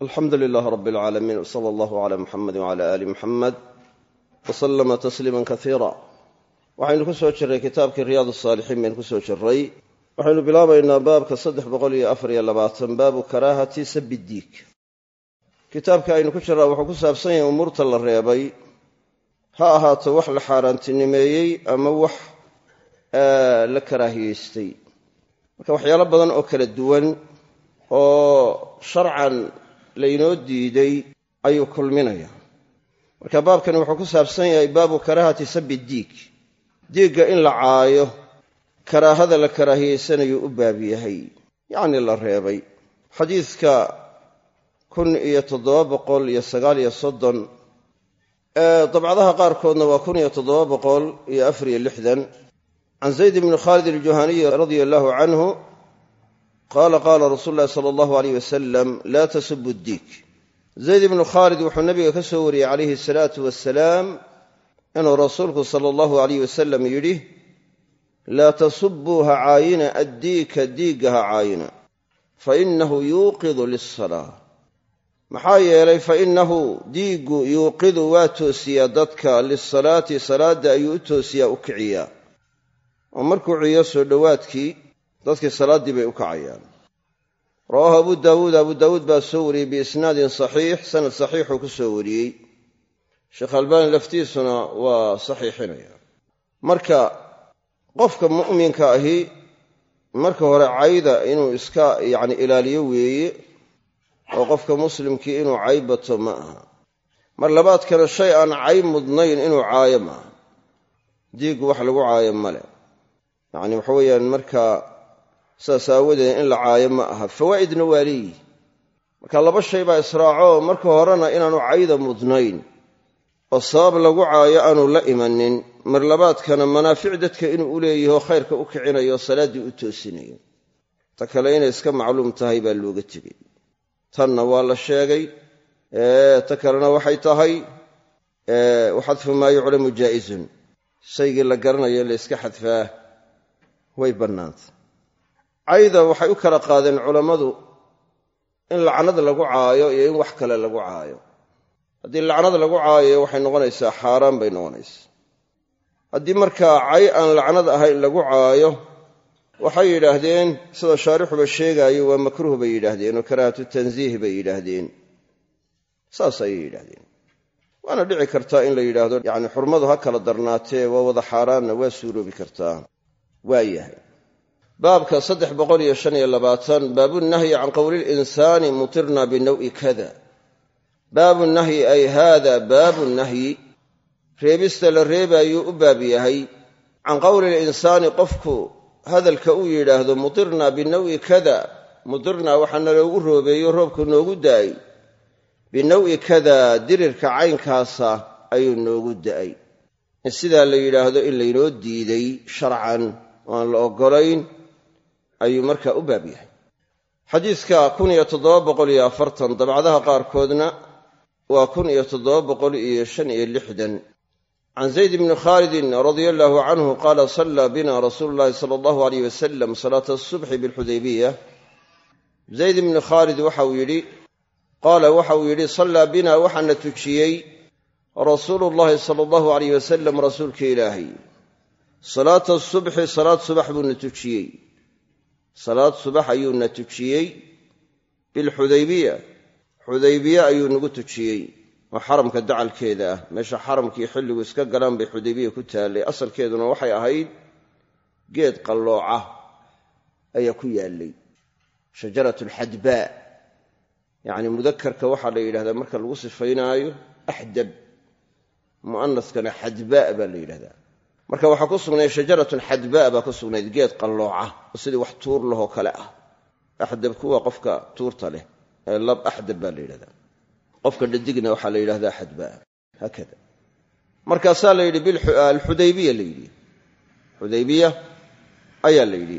alxamdu lilaah rab alcaalamiin wsala allahu cala muxamedi wcala aali muxamed wasalama tasliima kaiira waxaynu ku soo jirray kitaabkii riyaad saalixiin baynu ku soo jirray. Waxaynu bilaabaynaa baabka saddex boqol iyo afar iyo labaatan baabu karaahati sabi diig. Kitaabka aynu ku jirraa wuxuu ku saabsan yahay umuurta la reebay. Ha ahaato wax la xaaraantinimeeyey ama wax la karaahiyeystay. Badan oo kala duwan laynoo diiday ayuu kulminaya. Marka baabkani wuxuu ku saabsan yahay baabu karaahati sabi diig. Diigga in la caayo karaahada la karaahiyeysanayuu u baab yahay yacni la reebay. Xadiidka kun iyo toddoba boqol iyo sagaal iyo soddon dabcadaha qaarkoodna waa kun iyo toddoba boqol iyo afar iyo lixdan. Can zayd bni khaalid aljuhaniyi radia allahu canhu qaala qaala rasuulu llahi sala allahu aleyh wasalam laa tasubu diig zayd ibnu khaalid wuxuu nabiga ka soo wariyey calayhi asalaatu wasalaam inuu rasuulku sala allahu aleyh wasalam yidhi laa tasubuu ha caayina addiika diigga ha caayina fa innahu yuuqidu lisalaa maxaa yeelay fa innahu diiggu yuuqidu waa toosiyaa dadka lisalaati salaadda ayuu u toosiyaa u kiciyaa oo markuu ciyo soo dhowaadkii dadkii salaaddii bay u kacayaan. Rawaahu abu daawuud abu daawuud baa soo wariyey biisnaadin saxiix. Sanad saxiixuu ku soo wariyey. Sheekh albaani laftiisuna waa saxiixinaya. Marka qofka mu'minka ahi marka hore cayda inuu iska yacni ilaaliyo weeye oo qofka muslimkii inuu cay bato ma aha. Mar labaadkana shay aan cay mudnayn inuu caayo maaha diiggu wax lagu caayo male yacni waxa weeyaan markaa saas aawadeed in la caayo ma aha. Fawaa'idna waa leeyihi marka laba shay baa israaco marka horena inaanu cayda mudnayn. Oo sabab lagu caayo aanu la imanin. Mar labaadkana manaafic dadka inuu u leeyaho khayrka u kicinayo salaaddii u toosinayo. Ta kale inay iska macluum tahay baa looga tegey. Tanna waa la sheegay ta kalena waxay tahay waxadfu maa yuclamu jaa'izun. Shaygii la garanayo la yska xadfaa. Way bannaantay cayda waxay u kala qaadeen culammadu in lacnad lagu caayo iyo in wax kale lagu caayo. Haddii lacnad lagu caayo waxay noqonaysaa xaaraan bay noqonaysaa. Haddii markaa cay aan lacnad ahayn lagu caayo waxay yidhaahdeen sida shaarixuba sheegaayo waa makruuh bay yidhaahdeen oo karaahatu tansiih bay yidhaahdeen. Saas ayay yidhaahdeen. Waana dhici kartaa in la yidhaahdo yacni xurmadu ha kala darnaatee waa wada xaaraanna waa suuroobi kartaa. Waa yahay baabka saddex boqol iyo shan iyo labaatan baabunahyi can qowli linsaani mutirna binawi kada. Baabu nahyi ay haada baabu nahyi. Reebista la reebaayuu u baab yahay. Can qowli linsaani qofku hadalka uu yidhaahdo mutirna binawi kada mutirna waxaa naloogu roobeeyo roobku noogu da'ay. Binawi kada dirirka caynkaasa ayuu noogu da'ay. In sidaa la yidhaahdo in laynoo diiday sharcan oo aan la oggolayn ayuu markaa u baab yahay. Xadiidka kun iyo toddoba boqol iyo afartan dabcadaha qaarkoodna waa kun iyo toddoba boqol iyo shan iyo lixdan. Can zayd bni khaalidin radia allaahu canhu qaala sallaa bina rasuulu llahi sala allahu aleyh wasalam salaata asubxi bilxudaybiya zayd bni khaalid waxa uu yidhi qaala waxa uu yidhi sallaa bina waxaana tujiyey rasuulu llahi sala allahu aleyh wasalam rasuulka ilaahay. Salaata subxi salaad subax buuna tujiyey salaad subax ayuuna tujiyey bilxudaybiya xudaybiye ayuu nagu tujiyey oo xaramka dacalkeeda ah. Meesha xaramkii xilligu iska galaan bay xudaybiya ku taallay. Asalkeeduna waxay ahayd geed qallooca ayaa ku yaallay. Shajarat alxadbaa yacni mudakarka waxaa la yidhahdaa marka lagu sifaynaayo axdab. Mu'anaskana xadbaa baa la yidhahdaa marka waxaa ku sugnayd shajaratun xadbaa baa ku sugnayd geed qallooca oo sidii wax tuur lahoo kale ah. Axdabku waa qofka tuurta leh ee lab axdab baa la yidhahdaa. Qofka dhadigna waxaa la yidhahdaa xadbaa haakada. Markaasaa la yidhi alxudaybiya la yidhi. Xudaybiya ayaa la yidhi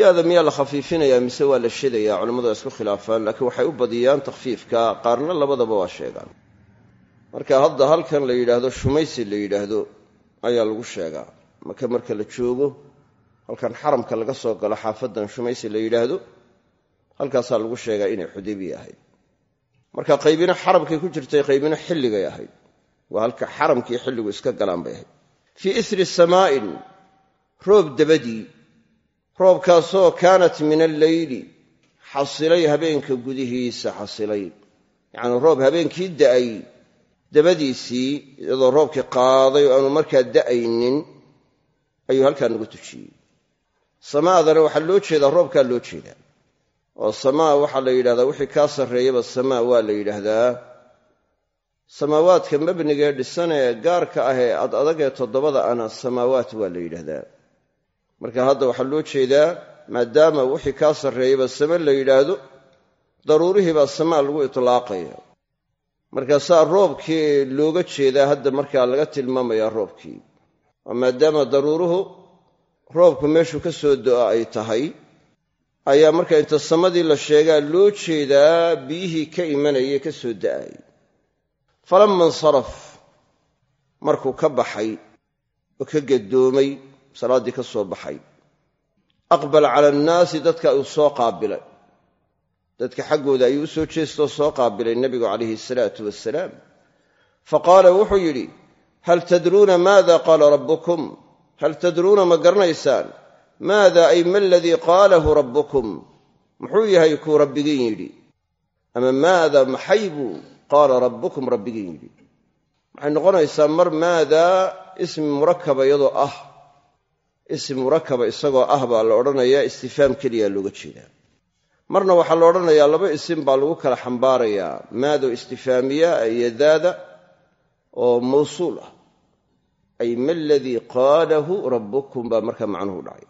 yaada miyaa la khafiifinayaa mise waa la shedayaa culammadu isku khilaafaan laakiin waxay u badiyaan takhfiifka qaarna labadaba waa sheegaan. Marka hadda halkan la yidhaahdo shumaysi la yidhaahdo ayaa lagu sheegaa. Maka marka la joogo halkan xaramka laga soo galo xaafadan shumaysi la yidhaahdo halkaasaa lagu sheegaa inay xudaybiya ahayd marka qaybina xaramkay ku jirtay qaybina xilligay ahayd. Waa halka xaramkii xilligu iska galaan bay ahayd. Fii isri samaa'in roob dabadii roobkaasoo kaanat min alleyli xasilay habeenka gudihiisa xasilay. Yacnii roob habeenkii da'ay dabadiisii iyadoo roobkii qaaday oo aanu markaa da'aynin ayuu halkaa nagu tujiyey samaadana waxaa loo jeedaa roobkaa loo jeedaa. Oo samaa waxaa la yidhahdaa wixii kaa sarreeyaba samaa waa la yidhaahdaa samaawaadka mabnigee dhisan ee gaarka ah ee ad adagee toddobada ana samaawaat waa la yidhaahdaa marka hadda waxaa loo jeedaa maadaama wixii kaa sarreeyaba same la yidhaahdo daruurihii baa samaa lagu itlaaqaya markaasaa roobkii looga jeedaa hadda markaa laga tilmaamayaa roobkii. Oo maadaama daruuruhu roobku meeshuu ka soo do'a ay tahay ayaa marka inta samadii la sheegaa loo jeedaa biyihii ka imanayay ka soo da'ay. Falamma insaraf markuu ka baxay oo ka gadoomay salaaddii ka soo baxay aqbala cala annaasi dadka uu soo qaabilay dadka xaggooda ayuu u soo jeestoo soo qaabilay nebigu calayhi asalaatu wasalaam fa qaala wuxuu yidhi hal tadruuna maada qaala rabbukum? Hal tadruuna ma garanaysaan? Maada ay ma aladii qaalahu rabbukum? Muxuu yahay kuu rabbigiin yidhi. Ama maada maxay buu qaala rabbukum rabbigiin yidhi? Waxay noqonaysaa mar maadaa ismi murakaba iyadoo ah. Ismi murakaba isagoo ah baa la odhanayaa istifaam keliya looga jeedaa marna waxaa la odhanayaa laba isim baa lagu kala xambaarayaa. Maado istifaamiya iyo daada oo mawsuul ah. Ay ma aladii qaalahu rabbukum baa markaa macnuhu dhacay.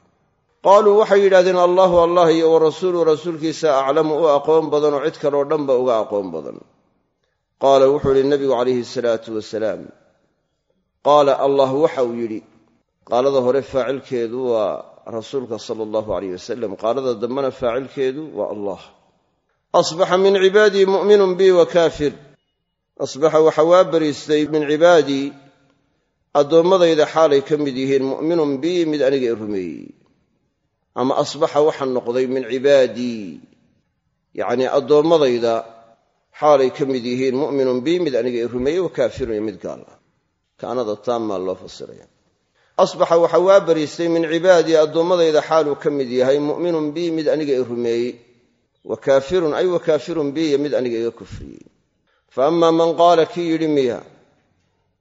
Qaaluu waxay yidhahdeen allahu allah iyo wa rasuulu rasuulkiisa aclamu u aqoon badan oo cid kaleo dhanba uga aqoon badan. Qaala wuxuu yidhi nabigu calayhi salaatu wasalaam. Qaala allah waxa uu yidhi. Qaalada hore faacilkeedu waa rasuulka sala allahu alayh wasalam qaalada dambena faacilkeedu waa allah. Asbaxa min cibaadii mu'minun bii wa kaafir. Asbaxa waxa waa bariistay min cibaadii addoommadayda xaalay ka mid yihiin mu'minun bii mid aniga i rumeeyey. Ama asbaxa waxaa noqday min cibaadii yacnii addoommadayda xaalay ka mid yihiin mu'minun bii mid aniga i rumeeyey wa kaafirun iyo mid gaal ah. Kaanada taammaa loo fasiraya asbaxa waxaa waa bariistay min cibaadii addoommadayda xaaluu ka mid yahay mu'minun bii mid aniga i rumeeyey wa kaafirun ay wa kaafirun bii iyo mid aniga iga kufriyey. Fa ama man qaala kii yidhi miya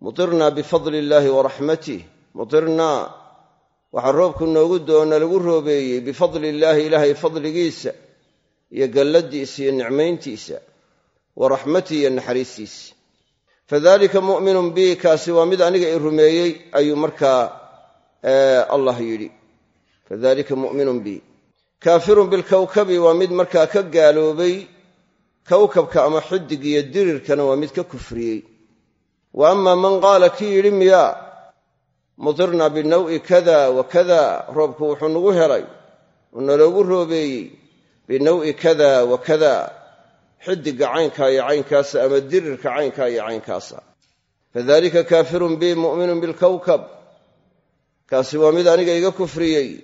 mutirnaa bifadli illaahi wa raxmatih mutirnaa waxaa roobku noogu doona lagu roobeeyey bifadli illaahi ilaahay fadligiisa iyo galladiisa iyo nicmayntiisa wa raxmatihi iyo naxariistiisa. Fadalika mu'minun bii kaasi waa mid aniga i rumeeyey ayuu markaa allah yidhi fadalika mu'minun bii kaafirun bilkawkabi waa mid markaa ka gaaloobay kawkabka ama xidig iyo dirirkana waa mid ka kufriyey. Wa ama man qaala kii yidhi miyaa mutirnaa binaw'i kada wa roobku wuxuu nagu helay uu naloogu roobeeyey binaw'i kada wa kada xidigga caynkaa iyo caynkaasa ama dirirka caynkaa iyo caynkaasa. Fadalika kaafirun bii mu'minun bilkawkab kaasi waa mid aniga iga kufriyey.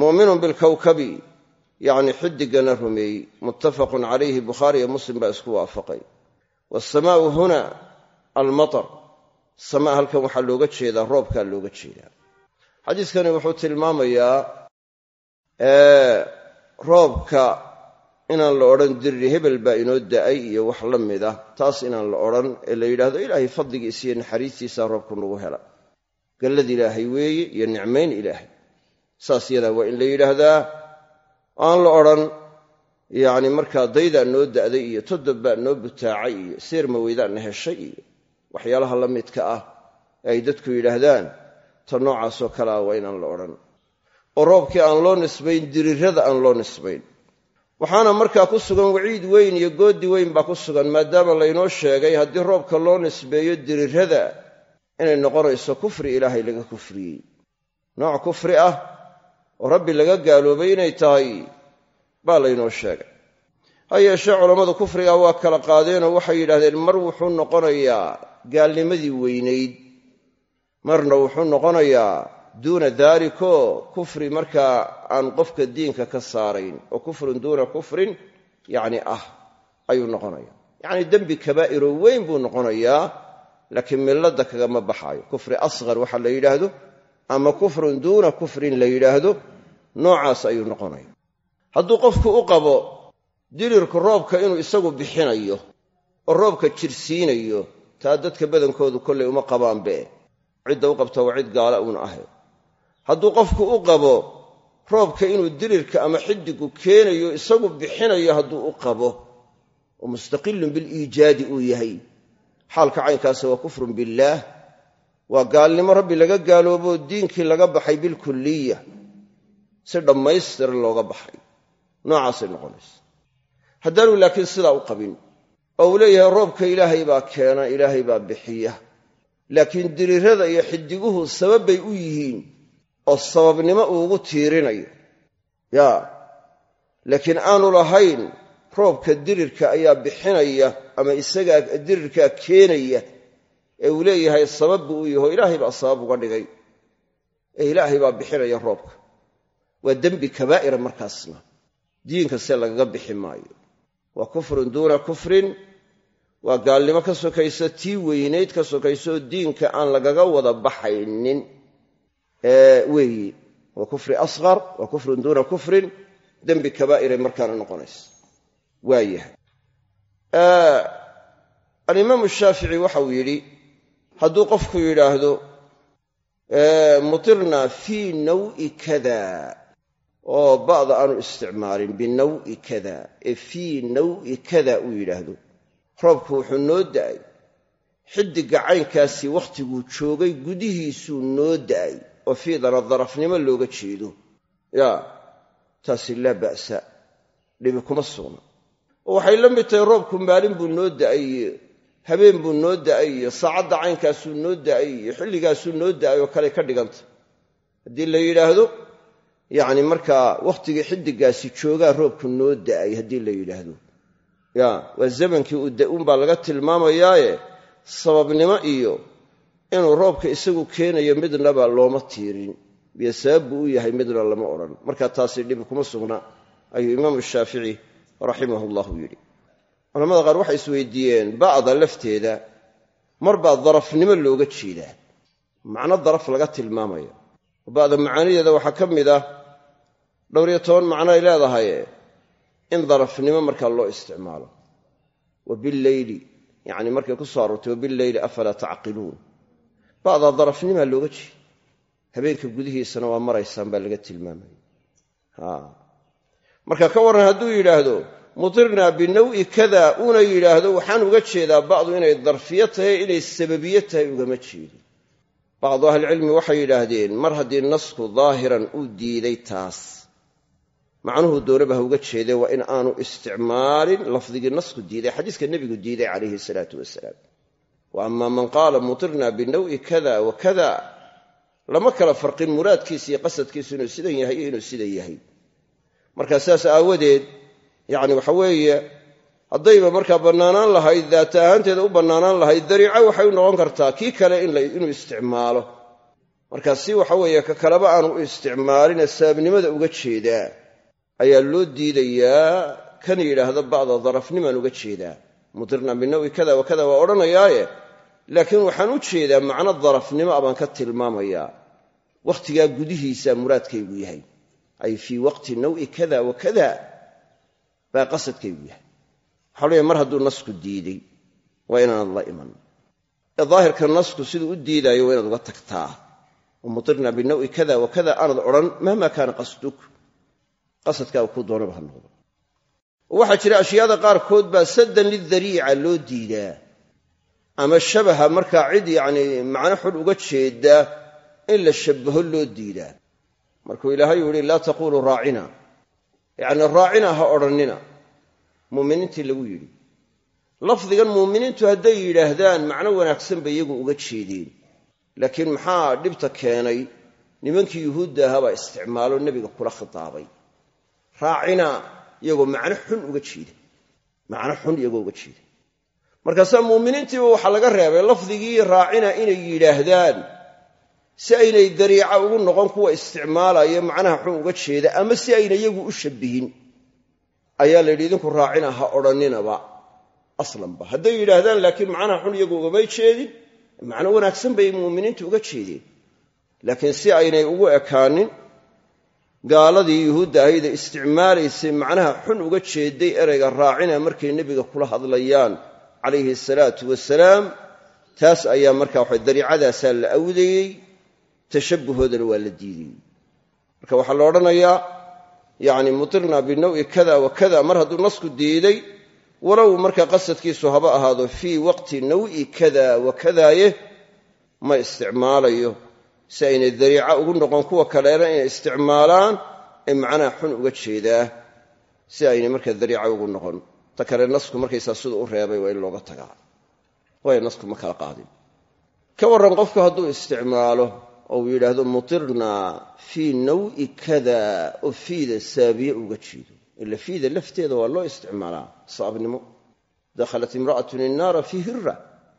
Mu'minun bilkawkabi yacni xidiggana rumeeyey. Muttafaqun calayhi bukhaari iyo muslim baa isku waafaqay. Waasamaa'u huna almatar. Samaa halkan waxaa looga jeedaa roobkaa looga jeedaa. Xadiiskani wuxuu tilmaamayaa roobka inaan la odhan dirri hebel baa inoo da'ay iyo wax la mid ah. Taas inaan la odhan ee la yidhaahdo ilaahay fadligiisa iyo naxariistiisaa roobku nagu hela gallad ilaahay weeye iyo nicmayn ilaahay. Saas yadaa waa in la yidhaahdaa. Aan la odhan yacni markaa daydaa noo da'day iyo toddob baa noo butaacay iyo seerma weydaanna heshay iyo waxyaalaha la midka ah ay dadku yidhaahdaan. Ta noocaasoo kale ah waa inaan la odhan. Oo roobkii aan loo nisbayn dirirrada aan loo nisbayn. Waxaana markaa ku sugan waciid weyn iyo goodi weyn baa ku sugan maadaama laynoo sheegay haddii roobka loo nisbeeyo dirirrada inay noqonayso kufri ilaahay laga kufriyey. Nooc kufri ah oo rabbi laga gaaloobay inay tahay baa laynoo sheegay. Ha yeeshee culammadu kufriga waa kala qaadeenoo waxay yidhahdeen mar wuxuu noqonayaa gaalnimadii weynayd marna wuxuu noqonayaa duuna daalikoo kufri markaa aan qofka diinka ka saarayn oo kufrun duuna kufrin yacni ah ayuu noqonaya yacni dembi kabaa'iro weyn buu noqonayaa laakiin milladda kagama baxaayo. Kufri asqar waxa la yidhaahdo ama kufrun duuna kufrin la yidhaahdo noocaas ayuu noqonaya hadduu qofku u qabo dirirku roobka inuu isagu bixinayo oo roobka jirsiinayo taa dadka badankoodu kollay uma qabaanbe cidda u qabta waa cid gaala uun ahe hadduu qofku u qabo roobka inuu dirirka ama xiddigu keenayo isagu bixinayo hadduu u qabo oo mustaqilun biliijaadi uu yahay xaalka caynkaasi waa kufrun billaah. Waa gaalnimo rabbi laga gaalooboo diinkii laga baxay bilkulliya si dhammaystiran looga baxay. Noocaasay noqonaysa. Haddaanu laakiin sidaa u qabin oo uu leeyahay roobka ilaahay baa keena ilaahay baa bixiya. Laakiin dirirada iyo xidiguhu sabab bay u yihiin oo sababnimo uugu tiirinayo. Yaa laakiin aanu lahayn roobka dirirka ayaa bixinaya ama isagaa dirirkaa keenaya ee uu leeyahay sabab buu u yaho ilaahay baa sabab uga dhigay. Ee ilaahay baa bixinaya roobka. Waa dembi kabaa'ira markaasna. Diinka se lagaga bixi maayo. Waa kufrun duuna kufrin. Waa gaalnimo ka sokaysa tii weynayd ka sokaysaoo diinka aan lagaga wada baxaynin. Weeyi waa kufri asqar waa kufrun duuna kufrin. Dembi kabaa'iray markaana noqonaysa waayahay alimaamu shaafici waxauu yidhi hadduu qofku yidhaahdo mutirna fii nawi kada oo ba'da aanu isticmaalin binawi kada ee fii nawi kada uu yidhaahdo. Roobku wuxuu noo da'ay. Xiddigga caynkaasi wakhtiguu joogay gudihiisuu noo da'ay. Oo fiidana darafnimo looga jeedo. Yaa taasi laa ba'sa. Dhibi kuma sugna waxay la mid tahay roobku maalin buu noo da'ay iyo habeen buu noo da'ay iyo saacadda caynkaasuu noo da'ay iyo xilligaasuu noo da'ay oo kale ka dhiganta. Haddii la yidhaahdo yacni markaa wakhtigii xiddiggaasi joogaa roobku noo da'ay haddii la yidhaahdo. Ya waa zamankii uu da'uun baa laga tilmaamayaaye sababnimo iyo inuu roobka isagu keenayo midnaba looma tiirin. Iyo sabab buu u yahay midna lama odhan. Marka taasi dhibi kuma sugna ayuu imaamu shaafici raximahu llahu yidhi culamada qaar waxay isweydiiyeen ba'da lafteeda mar baa darafnimo looga jeedaa. Macno daraf laga tilmaamaya ba'da macaanideeda waxaa ka mid ah dhowriyo toban macno ay leedahay in darafnimo markaa loo isticmaalo. Wa billeyli yacni markay ku soo aroortay wabilleyli afalaa tacqiluun. Ba'daa darafnimaa looga jeeda habeenka gudihiisana waa maraysaan baa laga tilmaamaya marka ka warran hadduu yidhaahdo mutirnaa binawi kada uuna yidhaahdo waxaan uga jeedaa ba'du inay darfiyo tahay inay sababiye tahay ugama jeedo bacdu ahlicilmi waxay yidhaahdeen mar haddii nasku daahiran uu diiday taas macnuhu doonaba ha uga jeedee waa in aanu isticmaalin lafdigii nasku diiday xadiiska nebigu diiday calayhi salaatu wasalaam. Wa ama man qaala mutirna binawi kada wa kada lama kala farqin muraadkiisa iyo qasadkiisu inuu sidan yahay iyo inuu sidan yahay marka sidaas aawadeed yacni waxa weeye haddayba markaa bannaanaan lahayd daata ahaanteeda u bannaanaan lahayd dariico waxay u noqon kartaa kii kale inuu isticmaalo. Marka waxa weeye ka kaleba aanu u isticmaaline sababnimada uga jeedaa ayaa loo diidayaa kan yidhaahda ba'da darafnimaan uga jeedaa. Mudirna binawi kada wa waa odhanayaaye laakiin waxaan u jeedaa macno darafnimo abaan ka tilmaamayaa. Wakhtigaa gudihiisaa muraadkaygu yahay ay fii waqti nawi kada wa kada baa qasadkaygu yahay. Waxaa mar hadduu nasku diiday waa inaanad la iman. Ee daahirka nasku siduu u diidaayo waa inaad uga tagtaa. Oo mutirna binawi kada wa aanad odhan mahma kaana qasduk. Qasadkaaga kuu doonaba ha noqdo. Waxaa jira ashyaada qaarkood baa saddan lidariica loo diidaa. Ama shabaha markaa cid yacnii macno xun uga jeeda in la shabbaho loo diidaa markuu ilaahay u yihi laa taquuluu raacina. Yacni raacina ha odhannina. Muuminiintii lagu yidhi. Lafdigan muuminiintu hadday yidhaahdaan macno wanaagsan bay iyagu uga jeedeen. Laakiin maxaa dhibta keenay? Nimankii yuhuudda ahaa baa isticmaalo nebiga kula khitaabay. Raacina iyagoo macno xun uga jeeda macno xun iyagoo uga jeeda markaasaa muuminiintiiba waxaa laga reebay lafdigii raacina inay yidhaahdaan si aynay dariica ugu noqon kuwa isticmaalaya macnaha xun uga jeeda ama si ayna iyagu u shabbihin. Ayaa la idinku raacina ha odhanninaba. Aslanba. Hadday yidhaahdaan laakiin macnaha xun iyagu ugamay jeedin macno wanaagsan bay muuminiintu uga jeedeen. Laakiin si aynay ugu ekaanin gaaladii yuhuudda ahayda isticmaalaysay macnaha xun uga jeeday ereyga raacina markay nebiga kula hadlayaan calayhi asalaatu wasalaam taas ayaa markaa waxa dariicadaasaa la awdayey tashabbuhoodana waa la diidayey marka waxaa la odhanayaa yacni mutirna binawi kada wa mar hadduu nasku diiday walow markaa qasadkiisu haba ahaado fii waqti nawi kada wa ma isticmaalayo. Si aynay dariica ugu noqon kuwa kaleena inay isticmaalaan ee macnaha xun uga jeedaa. Si aynay markaa dariica ugu noqon. Ta kale nasku markaysaa siduu u reebay waa in looga tagaa. Waayo nasku ma kala qaadin. Ka warran qofku hadduu isticmaalo oo uu yidhaahdo mutirna fii nawi kada oo fiida saabiye uga jeedo ila fiida lafteeda waa loo isticmaalaa saabnimo. Dakhalat imra'atun innaara fii hira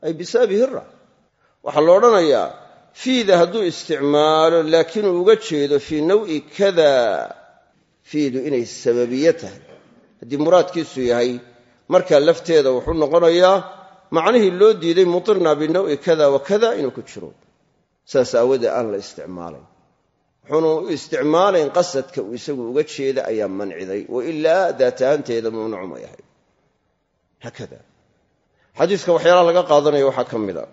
ay bisababi hira waxaa la odhanayaa fiida hadduu isticmaalo laakiin uu uga jeedo fii nawi kada fiidu inay sababiye tahay. Haddii muraadkiisu yahay markaa lafteeda wuxuu noqonayaa macnihii loo diiday mutirna binawi kada wa kada inuu ku jiro saas aawadee aan la isticmaalayn wuxuuna u isticmaalayn qasadka uu isagu uga jeeda ayaa manciday wa ilaa daatahaanteeda mamnuuc may ahay haakada. Xadiiska waxyaalaha laga qaadanaya waxaa ka mid a.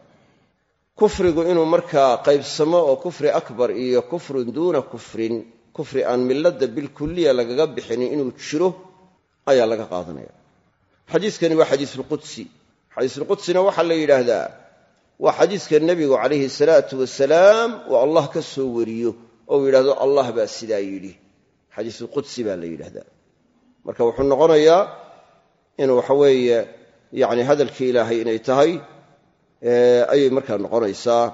Kufrigu inuu markaa qaybsamo oo kufri akbar iyo kufrun duuna kufrin kufri aan milladda bilkuliya lagaga bixinin inuu jiro ayaa laga qaadanaya. Xadiiskani waa xadiisulqudsi xadiisulqudsina waxaa la yidhaahdaa waa xadiiska nebigu calayhi salaatu wasalaam uu allah ka soo wariyo oo uu yidhahdo allah baa sidaa yidhi. Xadiisulqudsi baa la yidhahdaa marka wuxuu noqonayaa inuu waxaweeye yani hadalkii ilaahay inay tahay ayay markaa noqonaysaa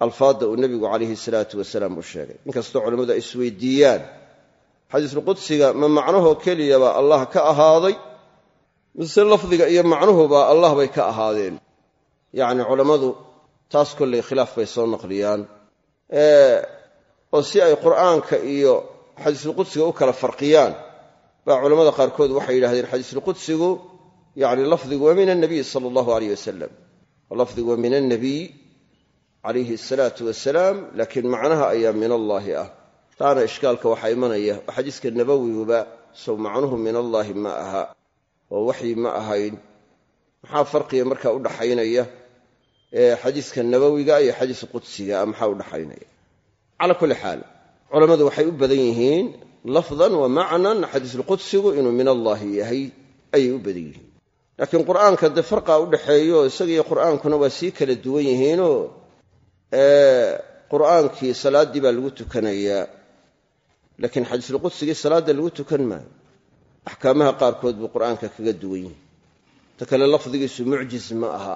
alfaadda uu nebigu calayhi salaatu wasalaam u sheegay. Inkastoo culammadu ay isweydiiyaan xadiisulqudsiga ma macnahoo keliyaba allah ka ahaaday mise lafdiga iyo macnuhuba allah bay ka ahaadeen. Yacni culammadu taas kollay khilaaf bay soo naqliyaan. Oo si ay qur'aanka iyo xadiisulqudsiga u kala farqiyaan baa culammada qaarkood waxay yidhahdeen xadiisulqudsigu yani lafdigu waa min annabiy sala allahu aleyh wasalam lafdigu waa min annabiy calayhi asalaatu wasalaam laakiin macnaha ayaa min allaahi ah. Taana ishkaalka waxaa imanaya oo xadiiska nabawiguba sow macnuhu min allaahi ma aha oo waxyi ma ahayn. Maxaa farqiga markaa u dhaxaynaya xadiiska nabowiga iyo xadiiska qudsiga maxaa u dhaxaynaya? Calaa kulli xaal culammadu waxay u badan yihiin lafdan wa macnan xadiisulqudsigu inuu min allaahi yahay ayay u badan yihiin. Laakiin qur'aanka dee farqaa u dhaxeeyo isagiiyo qur'aankuna waa sii kala duwan yihiinoo qur'aankii salaaddii baa lagu tukanayaa laakiin xadiisulqudsigii salaadda lagu tukan maayo axkaamaha qaarkood buu qur'aanka kaga duwan yihi ta kale lafdigiisu mucjiz ma aha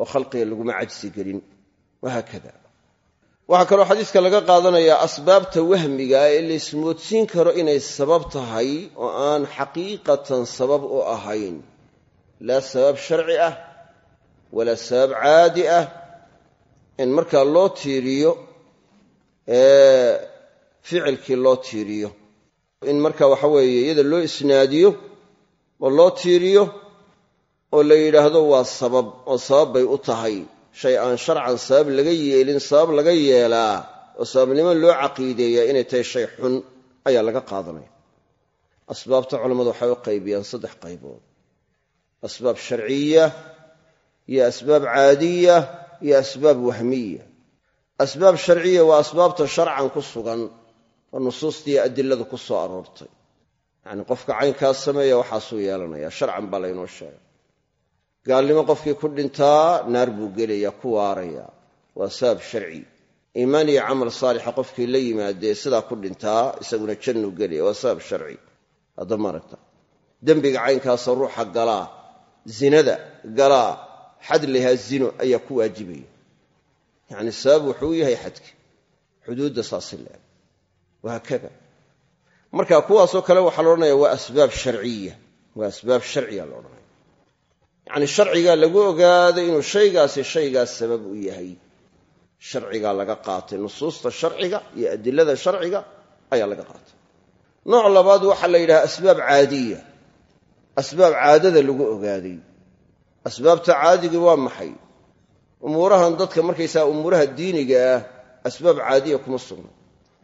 oo khalqiga laguma cajsi gelin. Wahaakada waxaa kaloo xadiiska laga qaadanayaa asbaabta wahmiga ee laysmoodsiin karo inay sabab tahay oo aan xaqiiqatan sabab u ahayn. Laa sabab sharci ah walaa sabab caadi ah in markaa loo tiiriyo ficilkii loo tiiriyo. In marka waxa weeye iyada loo isnaadiyo oo loo tiiriyo oo la yidhaahdo waa sabab oo sabab bay u tahay. Shay aan sharcan sabab laga yeelin sabab laga yeelaa oo sababnimo loo caqiideeyaa inay tahay shay xun ayaa laga qaadanaya. Asbaabta culammadu waxay u qaybiyaan saddex qaybood. Asbaab sharciya iyo asbaab caadiya iyo asbaab wahmiya. Asbaab sharciya waa asbaabta sharcan ku sugan oo nusuustiiyo adiladu ku soo aroortay. Yacnii qofka caynkaas sameeya waxaasuu yeelanaya sharcan baa laynoo sheegay gaalnimo qofkii ku dhintaa naar buu gelaya ku waaraya. Waa sabab sharci. Iimaan iyo camal saalixa qofkii la yimaadee sidaa ku dhintaa isaguna jannuu gelaya waa sabab sharci. Hadda maaragta dembiga caynkaasa ruuxa galaa zinada galaa xad lahaa zino ayaa ku waajibaya. Yacni sabab wuxuu u yahay xadki xuduudda saasi leeg wahaakada marka kuwaasoo kale waxaa la odhanaya waa asbaab sharciya. Waa asbaab sharciya la odhanaya yacni sharcigaa lagu ogaaday inuu shaygaasi shaygaas sabab u yahay. Sharcigaa laga qaatay nusuusta sharciga iyo adilada sharciga ayaa laga qaatay. Nooc labaad waxaa la yidhaha asbaab caadiya asbaab caadada lagu ogaaday. Asbaabta caadigii waa maxay? Umuurahan dadka markaysaa umuuraha diiniga ah asbaab caadiya kuma sugna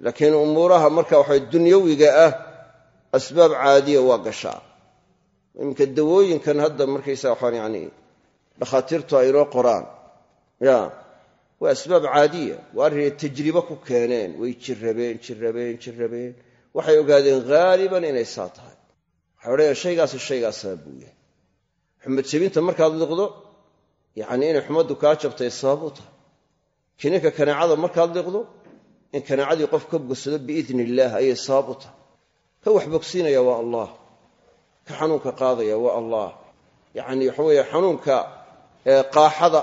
laakiin umuuraha marka waxa dunyawiga ah asbaab caadiya waa gashaa iminka dawooyinkan hadda markaysaa waxaan yani dhakhaatiirtu ay inoo qoraan. Ya waa asbaab caadiya waa tajribo ku keeneen. Way jirrabeen jirrabeen jirrabeen. Waxay ogaadeen haaliban inay saa tahay. Waxay odhanayaa shaygaasi shaygaasaa buu yahay. Xumed jebinta markaad liqdo yacnii inay xumaddu kaa jabtay sabab u tahay. Kininka kanaacada markaad liqdo in kanaacadii qof ka bogsado biidni illaah ayay sabab u tahay. Ka wax bogsiinaya waa allah ka xanuunka qaadaya waa allah. Yacni waxa xanuunka qaaxada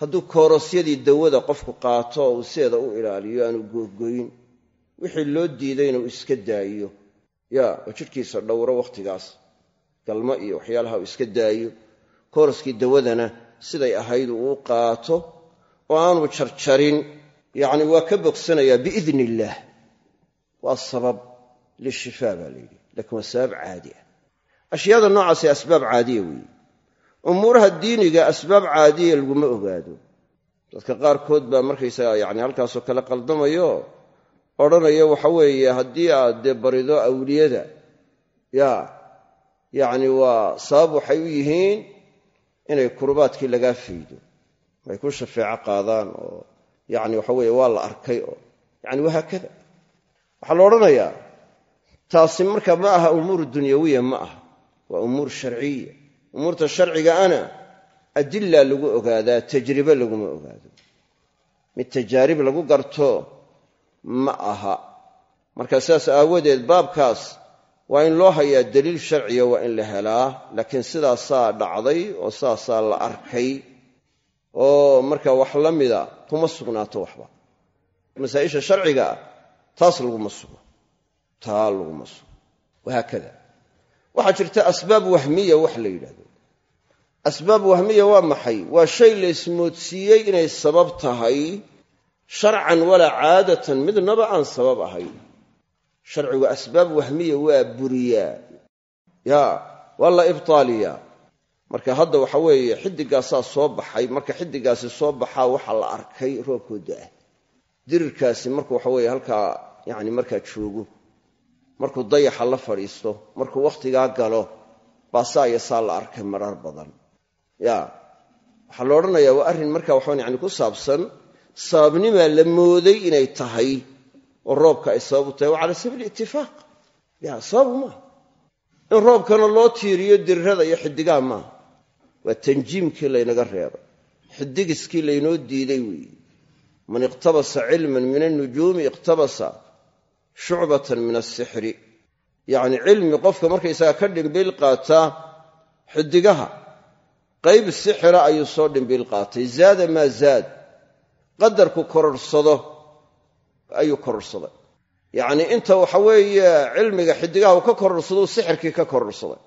hadduu koorosyadii dawada qofku qaato oo sideeda u ilaaliyo aanu googoyn wixii loo diidayna uu iska daayo. Ya oo jidhkiisa dhowro wakhtigaas galmo iyo waxyaalaha iska daayo. Kooroskii dawadana siday ahayd uu qaato oo aanu jarjarin yacni waa ka bogsanayaa biidni illaah waa sabab lishifaa baa la yidhi laakiin ashyaada noocaasi asbaab caadiya weeye. Umuuraha diiniga asbaab caadiya laguma ogaado. Dadka qaarkood baa markaysaga yani halkaasoo kale qaldamayo odhanaya waxa weeye haddii aad dee barido awliyada ya yacni waa sabab waxay u yihiin inay kurubaadkii lagaa faydo ay ku shafeeco qaadaan oo yani waxa weeye waa la arkay oo yani wahaakada waxaa la odhanayaa taasi marka ma aha umuur dunyawiya ma aha waa umuur sharciya. Umuurta sharciga ana adila lagu ogaadaa tajribe laguma ogaado. Mid tajaarib lagu garto ma aha. Marka sidaas aawadeed baabkaas waa in loo hayaa daliil sharciya waa in la helaa laakiin sidaasaa dhacday oo sidaasaa la arkay oo marka wax la mida kuma sugnaato waxba. Masaa'isha sharciga ah taas laguma sugo. Taa laguma sugo. Wahaakada waxaa jirta asbaab wahmiya wax la yidhahdo asbaab wahmiya waa maxay? Waa shay la ismoodsiiyey inay sabab tahay sharcan walaa caadatan midnaba aan sabab ahayn. Sharcigu asbaab wahmiya waa buriyaa ya waa la ibtaaliyaa marka hadda waxa weeye xidigaasaa soo baxay marka xidigaasi soo baxaa waxa la arkay roobkooda. Ah dirirkaasi marka waxa weeye halkaa yani markaa joogo markuu dayaxa la fadhiisto markuu wakhtigaa galo baasaa saa la arkay marar badan. Ya waxaa la odhanayaa waa arrin marka waxaan yani ku saabsan sababnimaa la mooday inay tahay oo roobka ay sabab u tahay. Waa cala sabiil itifaaq ya sababu maaha in roobkana loo tiiriyo dirirada iyo xidigaha maaha waa tanjiimkii laynaga reebay. Xidigiskii laynoo diiday weeye man iqtabasa cilman min alnujuumi iqtabasa shucbatan min asixri yacni cilmi qofka markaysaga ka dhimbiil qaataa xidigaha qayb sixira ayuu soo dhimbiil qaatay. Zaada maa zaad. Qadarku kororsado ayuu kororsaday. Yacnii inta waxa weeye cilmiga xidigaha uu ka kororsadou sixirkii ka kororsaday.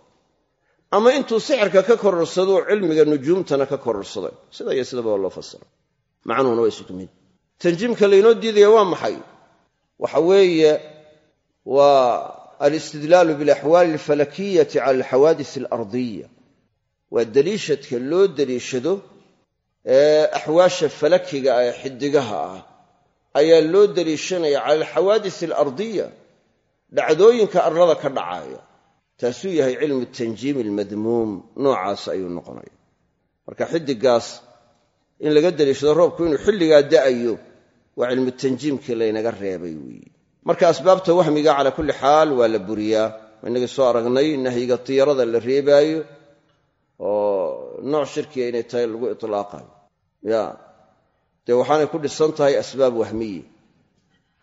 Ama intuu sixirka ka kororsadou cilmiga nujuumtana ka kororsaday. Sida iyo sidaba waa loo fasira macnuhuna waa isku mid tanjiimka laynoo diidaya waa maxay waxa weeye waa alistidlaalu bialaxwaali alfalakiyati cala alxawaadis alardiya waa deliishadka loo deliishado ee axwaasha falakiga ah ee xidigaha ah ayaa loo deliishanaya cala alxawaadis alardiya dhacdooyinka arlada ka dhacaaya taasuu yahay cilmu tanjiim almadmuum noocaas ayuu noqonaya. Marka xidigaas in laga deliishado roobku inuu xilligaa da'ayo waa cilmu tanjiimkii laynaga reebay weeye marka asbaabta wahmiga calaa kulli xaal waa la buriyaa. Inagii soo aragnay nahyiga tiyarada la reebaayo oo nooc shirkiga inay tahay lagu itlaaqayo ya dee waxaanay ku dhisan tahay asbaab wahmiye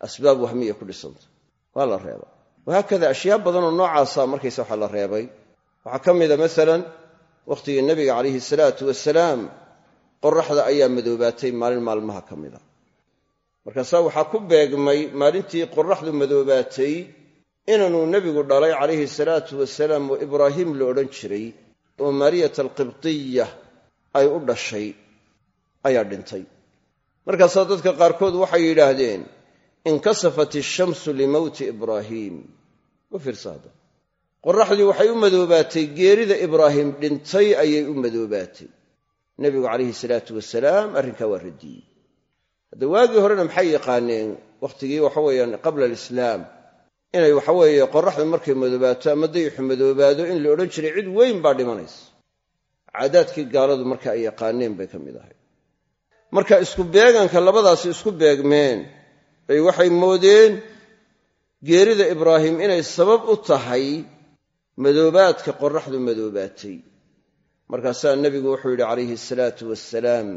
asbaab wahmiya ku dhisantahay waa la reeba wahaakada ashyaa badanoo noocaasa markaysa waxaa la reebay. Waxaa ka mida maalan wakhtigii nebiga calayhi salaatu wasalaam qoraxda ayaa madoobaatay maalin maalmaha ka mida markaasaa waxaa ku beegmay maalintii qoraxdu madoobaatay inanuu nebigu dhalay calayhi salaatu wasalaam oo ibraahiim la odhan jiray oo maariyata alqibtiya ay u dhashay ayaa dhintay. Markaasaa dadka qaarkood waxay yidhaahdeen inkasafat ishamsu limowti ibraahiim u fiirsa hadda qorraxdii waxay u madoobaatay geerida ibraahim dhintay ayay u madoobaatay. Nebigu calayhi salaatu wasalaam arrinkaa waa radiyey hadda waagii horena maxay yaqaaneen wakhtigii waxa weeyaan qabla alislaam? Inay waxaweeye qorraxdu markay madoobaato ama dayixu madoobaado in la odhan jiray cid weyn baa dhimanaysa. Caadaadkii gaaladu marka ay yaqaaneen bay ka mid ahay. Marka isku beeganka labadaasi isku beegmeen bay waxay moodeen geerida ibraahim inay sabab u tahay madoobaadka qorraxdu madoobaatay. Markaasaa nebigu wuxuu yidhi calayhi asalaatu wassalaam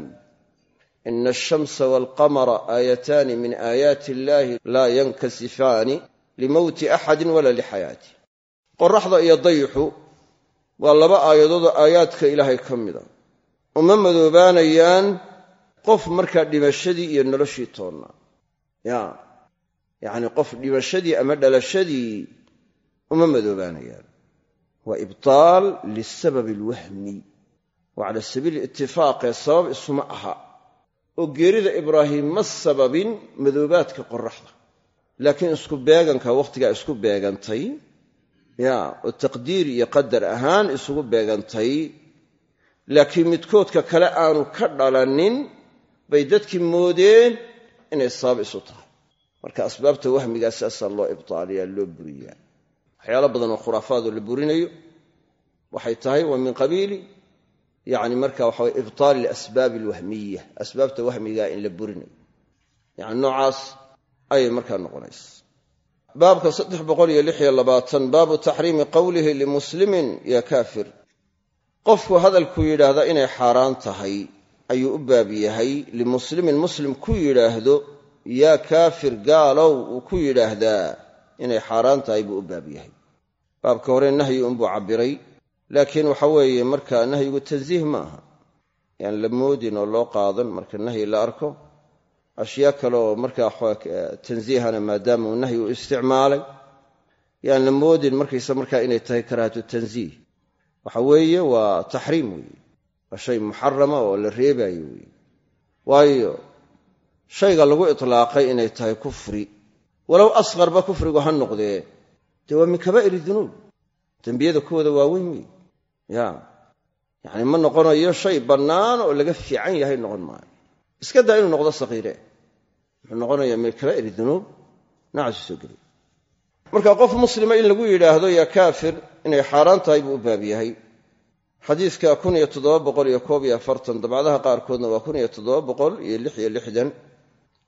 ina alshamsa waalqamara aayataani min aayaati illaahi laa yankasifaani limowti axadin walaa lixayaatih qorraxda iyo dayixu waa laba aayadoodoo aayaadka ilaahay ka mida uma madoobaanayaan qof markaa dhimashadii iyo noloshii toonnaa ya yacni qof dhimashadii ama dhalashadii uma madoobaanayaan waa ibtaal lisababi alwahmi wa cala sabiili itifaaqee sabab isuma aha oo geerida ibraahim ma sababin madoobaadka qorraxda. Laakiin isku beeganka wakhtigaa isku beegantay ya oo taqdiir iyo qadar ahaan isugu beegantay laakiin midkoodka kale aanu ka dhalanin bay dadkii moodeen inay sabab isu tahay. Marka asbaabta wahmigaa saasaa loo ibtaaliyaa loo buriyaa. Waxyaalo badan oo khuraafaadoo la burinayo waxay tahay waa min qabiili yani marka waxa way ibtaali alasbaabi alwahmiya asbaabta wahmigaa in la burinayo. Yani noocaas ayay markaa noqonaysa. Baabka saddex boqol iyo lix iyo labaatan baabu taxriimi qowlihi limuslimin ya kaafir. Yidhaahda inay xaaraan tahay ayuu u baab yahay limuslimin. Muslim ku yidhaahdo yaa kaafir gaalow ku yidhaahdaa inay xaaraan tahay buu u baab yahay. Baabka hore nahyi unbuu cabbiray laakiin waxa weeye marka nahyigu tansiih ma aha yaan la moodin oo loo qaadan marka nahyi la arko ashyaa kale oo markaa tansiihana maadaama uu nahyi u isticmaalay yaan la moodin markaysa markaa inay tahay karaahatu tansiih waxa weeye waa taxriim weeye waa shay muxarama oo la reebaayo weeye. Waayo shayga lagu itlaaqay inay tahay kufri. Walow asqarba kufrigu ha noqdee dee waa min kabaa'ir dunuub. Dembiyada kuwooda waaweyn wey ya. Yacni ma noqonayo shay bannaan oo laga fiican yahay noqon maayo. Iska daa inuu noqdo sakiire wuxuu noqonayaa min kabaa'ir dunuub nacaasu soo gelay marka qof muslima in lagu yidhaahdo yaa kaafir inay xaaraan tahay buu u baab yahay. Xadiidka dabcadaha qaarkoodna waa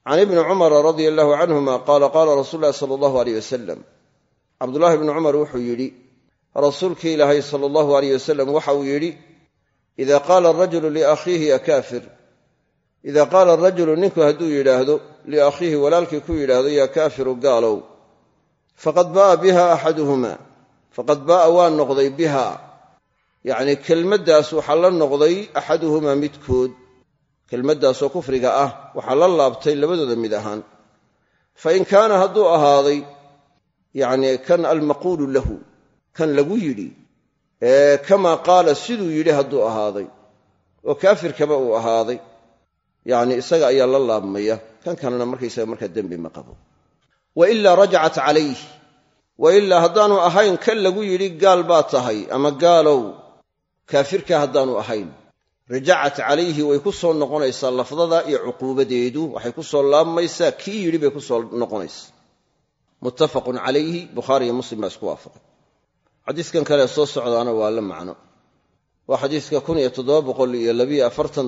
can ibni cumara radia allahu canhuma qaala qaala rasuulu llahi sala allahu aleyh wasalam cabdullaahi bni cumar wuxuu yidhi rasuulkii ilaahay sala allahu aleyh wasalam waxa uu yidhi ida qaala arajulu liakhiihi ya kaafir. Ida qaala arajulu ninku hadduu yidhaahdo liakhiihi walaalkii ku yidhaahdo yaa kaafiru gaalow. Faqad ba'a biha axaduhuma faqad ba'a waa noqday biha. Yacnii kelmaddaas waxaa la noqday axaduhumaa midkood. Kelmaddaasoo kufriga ah waxaa la laabtay labadooda mid ahaan. Fa in kaana hadduu ahaaday yacnii kan almaquulu lahu kan lagu yidhi kamaa qaala siduu yidhi hadduu ahaaday oo kaafirkaba uu ahaaday. Yacni isaga ayaa la laabmaya kan kalena markaysaga markaa dembi ma qabo. Wa ilaa rajacat calayh wa ilaa haddaanu ahayn kan lagu yidhi gaal baa tahay ama gaalow kaafirka haddaanu ahayn. Rajacat calayhi way ku soo noqonaysaa lafdada iyo cuquubadeedu waxay ku soo laabmaysaa kii yidhi bay ku soo noqonaysaa. Muttafaqun calayhi bukhaari iyo muslim baa isku waafaqay xadiiskan kale soo socdaana waa la macno. Waa xadiiska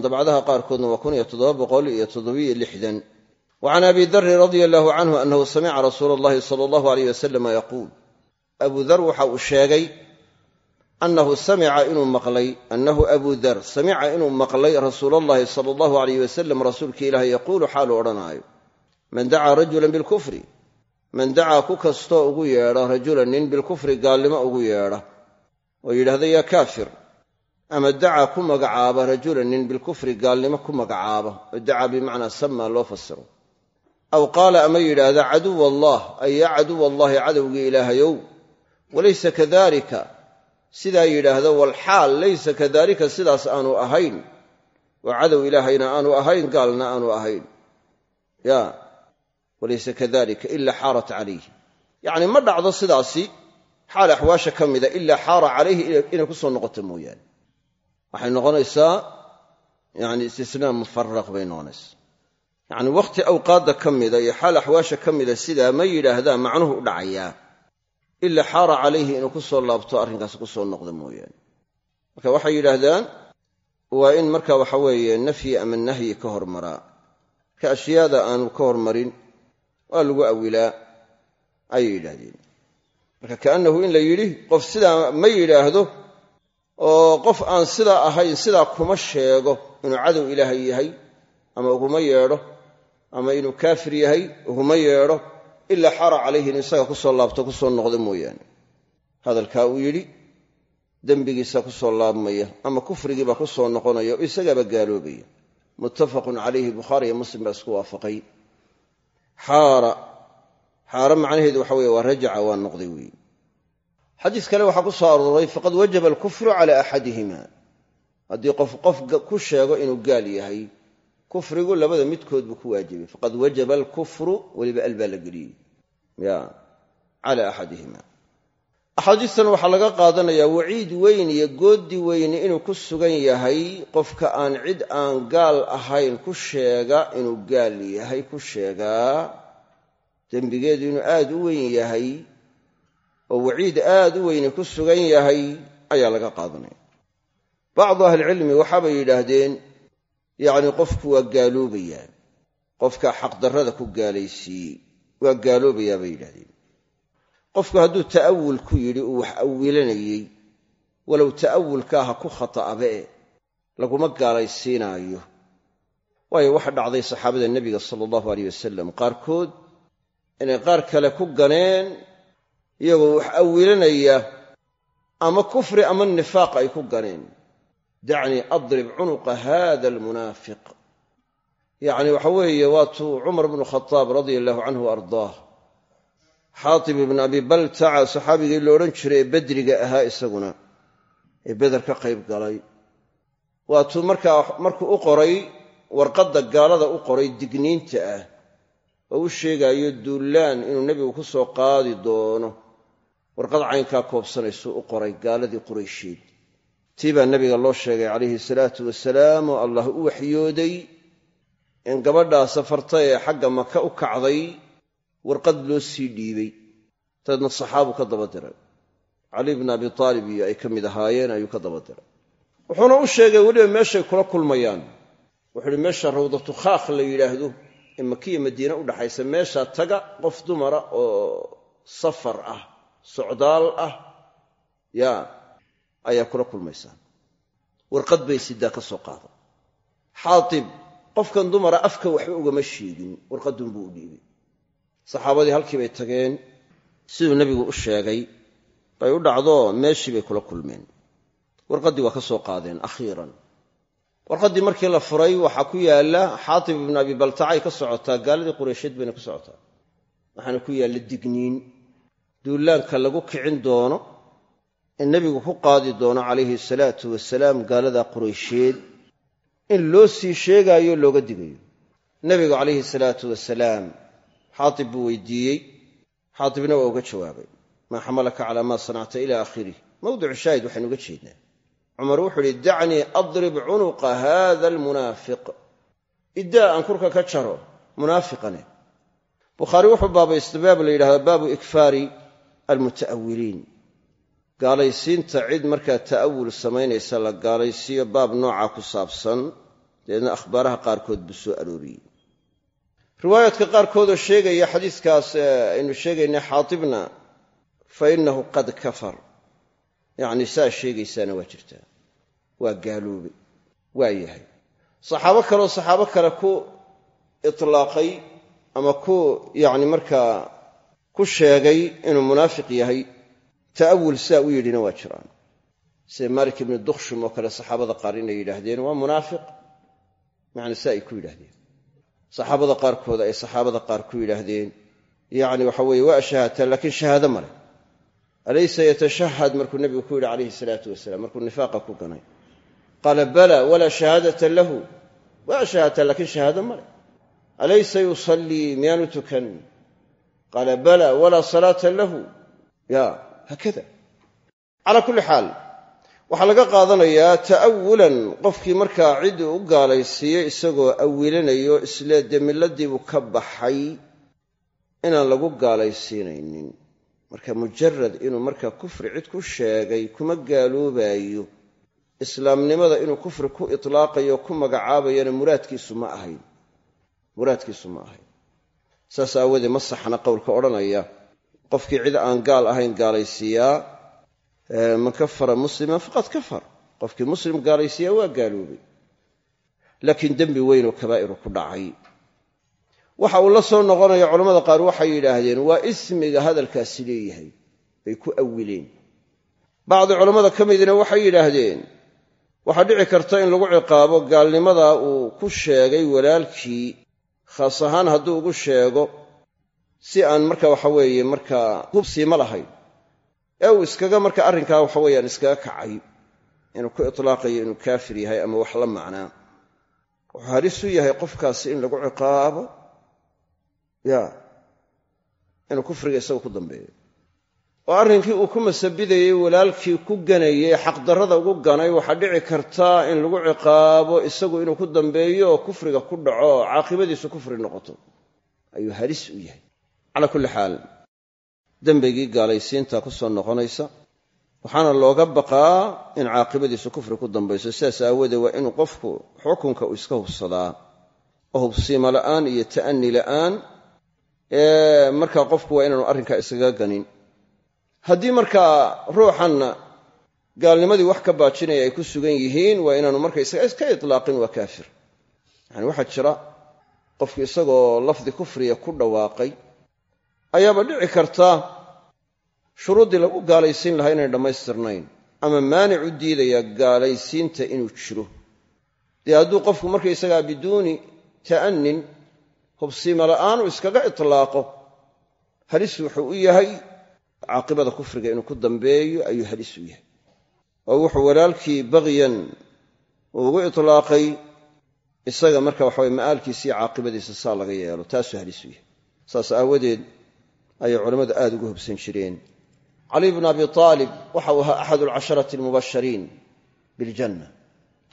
dabcadaha qaarkoodna waa kun iyo toddoba boqol iyo toddobiyo lixdan. Wa can abi darin radia allahu canhu annahu samica rasuula allahi sala allahu aleyh wasalama yaquul. Abu dar waxa uu sheegay annahu samica inuu maqlay annahu abu dar samica inuu maqlay rasuulallahi sala allahu aleyh wasalam rasuulkii ilaah yaquulu xaaluu odhanaayo. Man dacaa rajulan bilkufri man dacaa ku kastoo ugu yeedha rajulan nin bilkufri gaalnimo ugu yeedha oo yidhahda yaa kaafir. Ama dacaa ku magacaaba rajulan nin bilkufri gaalnimo ku magacaaba oo dacaa bimacnaa sama loo fasiro aw qaala ama yidhaahda caduw allah ay yaa caduw allahi cadowgii ilaahayow walaysa kadalika sidaa yidhaahda walxaal laysa kadalika sidaas aanu ahayn. Oo cadow ilaahayna aanu ahayn gaalna aanu ahayn. Ya walaysa kadalika ila xaarat calayh yacni ma dhacdo sidaasi xaal axwaasha ka mida ilaa xaara calayhi inay ku soo noqoto mooyaane. Waxay noqonaysaa yani istisnaa mufaraq bay noqonaysaa. Yacni wakhti awqaadda ka mida iyo xaal axwaasha ka mida sidaa ma yidhaahdaan macnuhu u dhacayaa ilaa xaara calayhi inuu ku soo laabto arrinkaasi ku soo noqda mooyaane. Marka waxay yidhaahdaan waa in marka waxa weeye nafyi ama nahyi ka hormaraa. Marka ashyaada aanu ka hormarin waa lagu awilaa ayay yidhaahdeen. Marka kaannahu in la yidhi qof sidaa ma yidhaahdo oo qof aan sidaa ahayn sidaa kuma sheego inuu cadow ilaahay yahay ama uguma yeedho ama inuu kaafir yahay uguma yeedho ilaa xara calayhi in isaga ku soo laabto ku soo noqda mooyaane. Hadalkaa uu yidhi dembigiisa ku soo laabmaya ama kufrigiibaa ku soo noqonaya oo isagaaba gaaloobaya muttafaqun calayhi bukhaari iyo muslim baa isku waafaqay xaara. Xaara macnaheedu waxa weye waa rajaca waa noqday weeye. Xadiis kale waxaa ku soo arooray faqad wajaba alkufru cala axadihima. Haddii qof qof ku sheego inuu gaal yahay kufrigu labada midkood buu ku waajibay. Faqad wajaba alkufru weliba al baa la geliyey. Ya cala axadihima axaadiistan waxaa laga qaadanayaa waciid weyn iyo goodi weyni inuu ku sugan yahay qofka aan cid aan gaal ahayn ku sheega inuu gaal yahay ku sheegaa dembigeedu inuu aad u weyn yahay oo waciid aad u weyni ku sugan yahay ayaa laga qaadanaya. Bacdu ahlicilmi waxaabay yidhaahdeen yacni qofku waa gaaloobayaa qofka xaqdarrada ku gaalaysiiyey waa gaaloobayaa bay yidhahdeen qofku hadduu ta'awul ku yidhi uu wax awilanayey walow ta'awulkaa ha ku khata'abe laguma gaalaysiinaayo. Waayo waxa dhacday saxaabada nebiga sala allahu aleyh wasalam qaarkood inay qaar kale ku ganeen iyagoo wax awilanaya ama kufri ama nifaaq ay ku ganeen. Dacnii adrib cunuqa hada almunaafiq. Yacni waxa weeye waatuu cumar bnu khadaab radia allahu canhu wa ardaah xaatib ibn abi baltaca saxaabigii la odhan jiray ee bedriga ahaa isaguna ee beder ka qayb galay. Waatuu markaa markuu u qoray warqadda gaalada u qoray digniinta ah oo u sheegaayo duullaan inuu nebigu ku soo qaadi doono. Warqad caynkaa koobsanaysuu u qoray gaaladii quraysheed tii baa nebiga loo sheegay calayhi salaatu wasalaam oo allah u waxyooday in gabadhaa safarta ee xagga maka u kacday warqad loo sii dhiibay. Dabeedna saxaabu ka daba diray. Cali bna abi taalib iyo ay ka mid ahaayeen ayuu ka daba diray. Wuxuuna u sheegay weliba meeshay kula kulmayaan. Wuxuu uhi meesha rawdatu khaakh la yidhaahdo ee makiya madiine udhaxaysa meeshaa taga qof dumara oo safar ah socdaal ah yaa ayaa kula kulmaysaan warqad bay sidaa ka soo qaada xaatib qofkan dumara afka waxba ugama sheegin. Warqadun buu u dhiibay saxaabadii halkii bay tageen siduu nebigu u sheegay bay u dhacdo meeshii bay kula kulmeen. Warqaddii waa ka soo qaadeen akhiiran. Warqaddii markii la furay waxaa ku yaalla xaatib ibnu abi baltacay ka socotaa gaaladii qureysheed bayna ku socotaa. Waxaana ku yaalla digniin duulaanka lagu kicin doono in nebigu ku qaadi doono calayhi salaatu wasalaam gaalada qureysheed in loo sii sheegaayo looga digayo. Nebigu calayhi salaatu wasalaam xaatib buu weydiiyey. Xaatibna waa uga jawaabay. Maa xamalaka calaa maa sanacta ila aakhirih mawdicu shaahid waxaynu uga jeednaa. Cumar wuxuu idhi dacnii adrib cunuqa hada almunaafiq. Iddaa aan kurka ka jaro munaafiqane bukhaari wuxuu baabaystay baab la yidhahdaa baabu ikfaari almuta'awiliin gaalaysiinta cid markaa ta'awul samaynaysa la gaalaysiiyo baab noocaa ku saabsan dabeedna akhbaaraha qaarkood buu soo arooriyey riwaayaadka qaarkoodoo sheegaya xadiiskaas aynu sheegaynay xaatibna fa innahu qad kafar. Yacni saa sheegaysaana waa jirtaa. Waa gaaloobay waa yahay. Saxaabo kaleoo saxaabo kale ku itlaaqay ama ku yacni markaa ku sheegay inuu munaafiq yahay ta'awul saa u yidhina waa jiraan. Sida maalik ibni dukshum oo kale saxaabada qaar inay yidhaahdeen waa munaafiq. Yacni saa ay ku yidhaahdeen saxaabada qaarkood ay saxaabada qaar ku yidhaahdeen yacni waxa weeye waa shahaataan laakiin shahaado male alaysa yatashahad markuu nebigu ku yidhi calayhi salaatu wasalaam markuu nifaaqa ku ganay. Qaala bala walaa shahaadata lahu. Waa shahaataan laakiin shahaado male alaysa yusallii miyaanu tukan? Qaala bala walaa salaata lahu. Ya haakada calaa kulli xaal waxaa laga qaadanayaa ta'awulan qofkii markaa cid u gaalaysiiyo isagoo awilanayo isle dee milladiibuu ka baxay inaan lagu gaalaysiinaynin. Marka mujarad inuu markaa kufri cid ku sheegay kuma gaaloobayo. Islaamnimada inuu kufri ku itlaaqayo ku magacaabayana muraadkiisu ma ahayn. Muraadkiisu ma ahayn. Saas aawoodee ma saxna qowlka odhanaya. Qofkii cid aan gaal ahayn gaalaysiiyaa man kafara musliman faqad kafar. Qofkii muslim gaalaysiiyaa waa gaaloobay. Laakiin dembi weynoo kabaa'iru ku dhacay. Waxa uu la soo noqonaya culamada qaar waxay yidhaahdeen waa ismiga hadalkaasi leeyahay. Bay ku awileen. Bacdi culammada ka midna waxay yidhaahdeen waxaa dhici karta in lagu ciqaabo gaalnimada uu ku sheegay walaalkii khaas ahaan hadduu ugu sheego si aan marka waxa weeye markaa hubsiima lahayn ee uu iskaga marka arrinkaa waxa weeyaan iskaga kacay inuu ku itlaaqayo inuu kaafir yahay ama wax la macnaa. Wuxuu halis u yahay qofkaasi in lagu ciqaabo ya inuu kufriga isagu ku dambeeyo. Oo arrinkii uu ku masabidayey walaalkii ku ganayey xaqdarrada ugu ganay waxaa dhici karta in lagu ciqaabo isagu inuu ku dambeeyo oo kufriga ku dhaco caaqibadiisu kufri noqoto. Ayuu halis u yahay. Calaa kulli xaal dembigii gaalaysiinta ku soo noqonaysa waxaana looga baqaa in caaqibadiisu kufri ku dambayso. Sidaas aawoodee waa inuu qofku xukunka uu iska hubsadaa oo hubsiimo la'aan iyo ta'ani la'aan markaa qofku waa inaanu arrinkaa iskaga ganin. Haddii markaa ruuxanna gaalnimadii wax ka baajinaya ay ku sugan yihiin waa inaanu marka iska itlaaqin waa kaafir. Yani waxaa jira qofku isagoo lafdi kufriya ku dhawaaqay ayaaba dhici karta shuruuddii lagu gaalaysiin lahaa inay dhammaystirnayn ama maanic u diidaya gaalaysiinta inuu jiro. Dee hadduu qofku markaysagaa biduuni ta'anin hubsiima la'aan uu iskaga itlaaqo halis wuxuu u yahay caaqibada kufriga inuu ku dambeeyo ayuu halis u yahay. Oo wuxuu walaalkii bagyan uu ugu itlaaqay isaga marka waxaway ma'aalkiisa iyo caaqibadiisa saa laga yeelo taasuu halis u yahay. Saas aawadeed ayay culammadu aad ugu hubsan jireen cali bnu abi aalib waxau ahaa axadu alcasharati almubashariin biljanna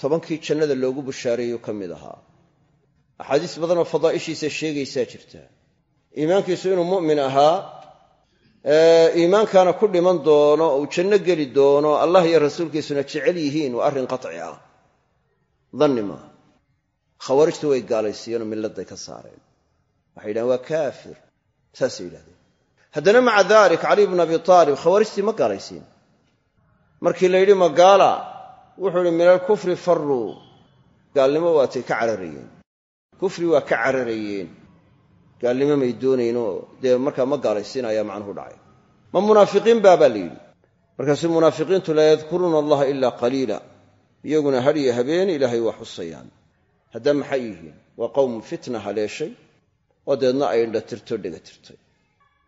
tobankii jannada loogu bushaareeyuu ka mid ahaa. Axaadiis badanoo fadaa'ishiisa sheegaysaa jirta. Iimaankiisu inuu mu'min ahaa iimaankaana ku dhiman doono uu janno geli doono allah iyo rasuulkiisuna jecel yihiin waa arrin qaci ah. Danni maaha khawaarijtu way gaalaysiiyeenoo milladay ka saareen. Waxay yidhahen waa kaafir. Saasay yidhahdeen haddana maca dalik caliy bnu abi aalib khawaarijtii ma gaalaysiin markii la yidhi magaala wuxuu ihi min alkufri faruu gaalnimo waatay ka cararayeen. Kufri waa ka cararayeen. Gaalnimo may doonaynoo dee markaa ma gaalaysiinaya macnuhu dhacay. Ma munaafiqiin baabaa la yidhi. Markaasuu munaafiqiintu laa yadkuruuna allaha ilaa qaliila. Iyaguna hadhiyo habeen ilaahay waa xusayaan. Haddaa maxay yihiin? Waa qowm fitna haleeshay oo deedna ay indhatirto dhega tirtay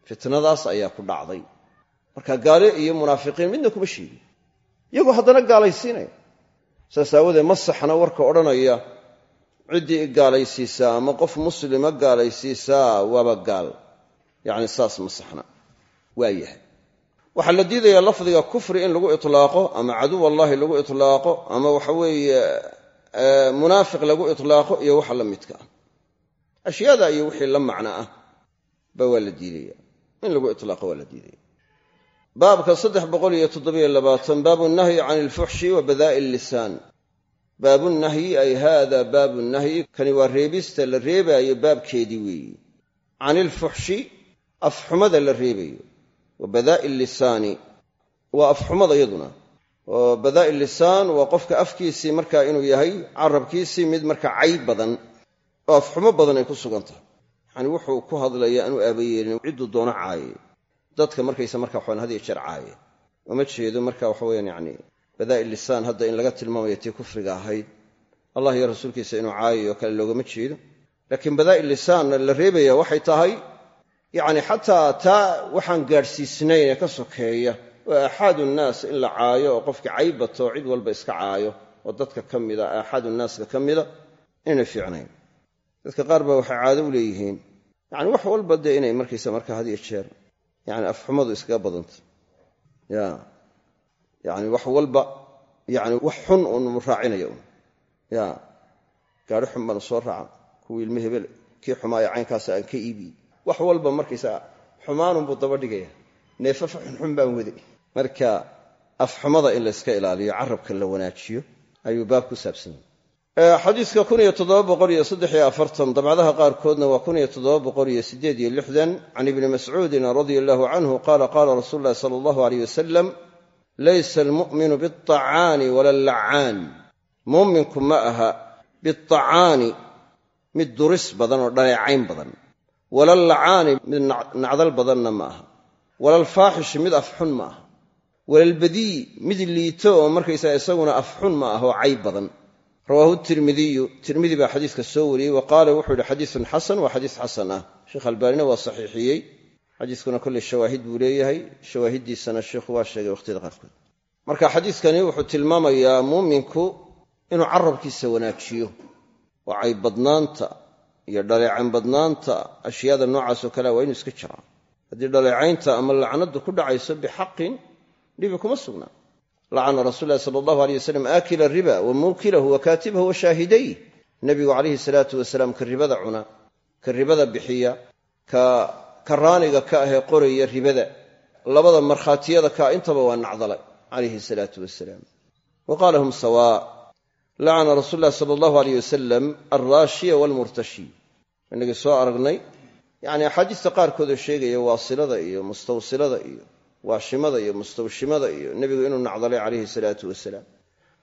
fitnadaas ayaa ku dhacday. Marka gaale iyo munaafiqiin midna kuma sheegin iyagoo haddana gaalaysiinaya saas aawadeed ma saxna warka odhanaya ciddii i gaalaysiisaa ama qof muslima gaalaysiisaa waaba gaal. Yacni saas ma saxna. Waa yahay. Waxaa la diidayaa lafdiga kufri in lagu itlaaqo ama caduw allaahi lagu itlaaqo ama waxa weeye munaafiq lagu itlaaqo iyo waxa la midka ah. Ashyaada iyo wixii la macno ah ba waa la diidaya in lagu itlaaqo waa baabka saddex boqol iyo toddobiyo labaatan baabu nahyi can ilfuxshi wa badaa'i lisaan baabunahyi ay haada baabu nahyi kani waa reebista la reebaayo baabkeedii weeyi. Can ilfuxshi afxumada la reebayo. Wa badaa'i lisaani waa afxumada iyaduna. Oo badaa'i lisaan waa qofka afkiisii markaa inuu yahay carabkiisii mid markaa cayb badan oo afxumo badan ay ku sugan tahay yacani wuxuu ku hadlaya aanu aabayeelin cidduu doono caaye. Dadka markaysa marka waxaan had iyo jeer caaye. Uma jeedo marka waxa weyaan yacni badaa'i lisaan hadda in laga tilmaamayo tii kufriga ahayd. Allah iyo rasuulkiisa inuu caayayo kale loogama jeedo. Laakiin badaa'i lisaanna la reebaya waxay tahay yacni xataa taa waxaan gaadhsiisnayn ee ka sokeeya oo aaxaadu nnaas in la caayo oo qofkii caybato cid walba iska caayo oo dadka ka mida aaxaadu nnaaska ka mida inayna fiicnayn dadka qaar baa waxay caado u leeyihiin. Yacni wax walba dee inay markaysa marka had iyo jeer yani afxumadu iskaga badanta ya yani wax walba yani wax xun un raacinayo un. Ya gaari xun baanu soo raaca. Kuwii ilmi hebel kii xumaaya caynkaas aan ka iibiye. Wax walba markaysaa xumaanunbuu daba dhigaya neefafa xunxun baan waday. Marka afxumada in layska ilaaliyo carabka la wanaajiyo ayuu baab ku saabsan afartan dabcadaha qaarkoodna waa can ibni mascuudin radia allahu canhu qaala qaala rasuulu llahi sala allahu aleyh wasalam laysa almu'minu bialطacaani wala allacaan muuminku ma aha bialطacaani mid duris badan oo dhaleecayn badan. Wala allacaani mid nacdal badanna ma aha. Wala alfaaxishi mid afxun ma aha. Walalbadii mid liito oo markaysaa isaguna afxun ma ah oo cayb badan rawaahu tirmidiyu tirmidi baa xadiiska soo wariyey. Wa qaala wuxuu yihi xadiisun xasan waa xadiis xasan ah sheekh albaanina waa saxiixiyey. Xadiiskuna kolley shawaahid buu leeyahay. Shawaahiddiisana sheikhu waa sheegay wakhtiyada qaarkood. Marka xadiiskani wuxuu tilmaamayaa muuminku inuu carabkiisa wanaajiyo. Oo caybadnaanta iyo dhaleecayn badnaanta. Ashyaada noocaasoo kalea waa inuu iska jiraa haddii dhaleecaynta ama lacnadu ku dhacayso bixaqin dhibi kuma sugnaa lacana rasuul lahi sala allahu aleyh wasalam aakila riba wa muukilahu wa kaatibahu wa shaahidayh. Nebigu calayhi salaatu wasalaam ka ribada cuna ka ribada bixiya ka karaaniga ka ahee qoraya ribada. Labada markhaatiyada kaa intaba waa nacdalay calayhi salaatu wasalaam wa qaala hum sawaa lacana rasuul lahi sala allahu aleyh wasalam alraashiya waalmurtashi inagii soo aragnay yacni axaadiista qaarkoodoo sheegaya waasilada iyo mustawsilada iyo waashimada iyo mustawshimada iyo nebigu inuu nacdalay calayhi salaatu wasalaam.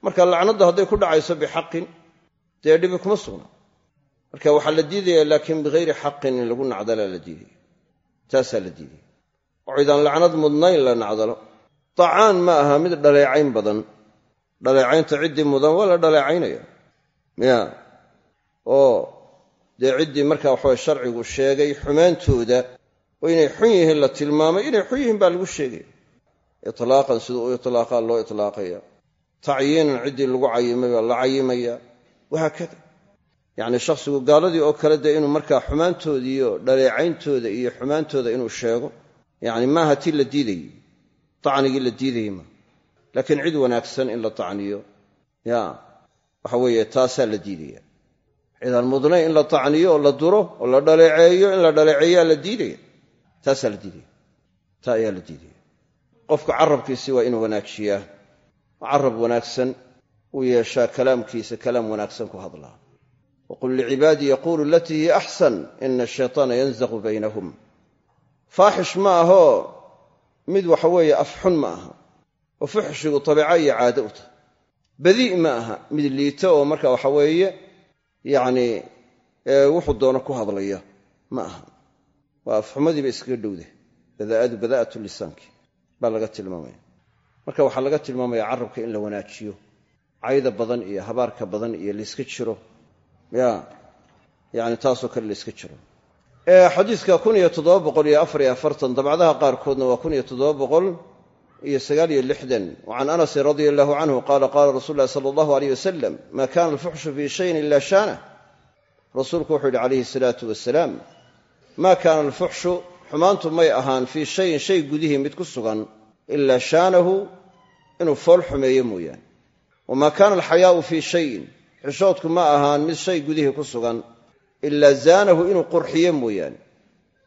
Marka lacnadda hadday ku dhacayso bixaqin dee dhibi kuma sugna. Marka waxaa la diidaya laakiin bihayri xaqin in lagu nacdalaa la diidaya taasaa la diidaya oo cidaan lacnad mudnayn la nacdalo. Tacaan ma aha mid dhaleecayn badan. Dhaleecaynta ciddii mudan waa la dhaleecaynaya ya oo dee ciddii marka waxawa sharcigu sheegay xumaantooda oo inay xun yihiin la tilmaamay inay xun yihiin baa lagu sheegaya itlaaqan siduu u itlaaqaa loo itlaaqaya. Tacyiinan ciddii lagu cayimay baa la cayimaya. Wahaakada yacni shakhsigu gaaladii oo kale dee inuu markaa xumaantoodiiyo dhaleecayntooda iyo xumaantooda inuu sheego yacni maaha tii la diidayey. Tacnigii la diidayey ma. Laakiin cid wanaagsan in la tacniyo ya waxa weeye taasaa la diidaya. Cidaan mudnayn in la tacniyo oo la duro oo la dhaleeceeyo in la dhaleeceeyaa la diidaya taasaa la diidaya. Taa ayaa la diidaya. Qofka carabkiisi waa inuu wanaajiyaa carab wanaagsan. Uu yeeshaa kalaamkiisa kalaam wanaagsan ku hadlaa waqul licibaadii yaquulu alatii hiya axsan ina ashaytaana yanzaqu baynahum. Faaxish ma ahoo mid waxa weeye afxun ma aha. Oo fuxshigu tabiica iyo caado u tahay. Badii' ma aha. Mid liito oo marka waxa weeye yacnii wuxuu doono ku hadlaya ma aha waa afxumadiiba iskaga dhowda badaa'adu badaa'atu lisaankii baa laga tilmaamaya. Marka waxaa laga tilmaamaya carabka in la wanaajiyo. Cayda badan iyo habaarka badan iyo layska jiro. Ya yani taasoo kale layska jiro. Xadiiska kun iyo toddoba boqol iyo afar iyo afartan dabcadaha qaarkoodna waa kun iyo toddoba boqol iyo sagaal iyo lixdan. Wa can anasin radia allahu canhu qaala qaala rasuulu llahi sala allahu aleyh wasalam ma kana alfuxshu fii shayin ila shaanah rasuulku wuxuu yidhi calayhi salaatu wasalaam maa kaana alfuxshu xumaantu may ahaan fii shayin shay gudihii mid ku sugan ilaa shaanahu inuu fool xumeeyo mooyaane. wamaa kaana alxayaau fii shayin xishoodku ma ahaan mid shay gudihii ku sugan ilaa zaanahu inuu qurxiyo mooyaane.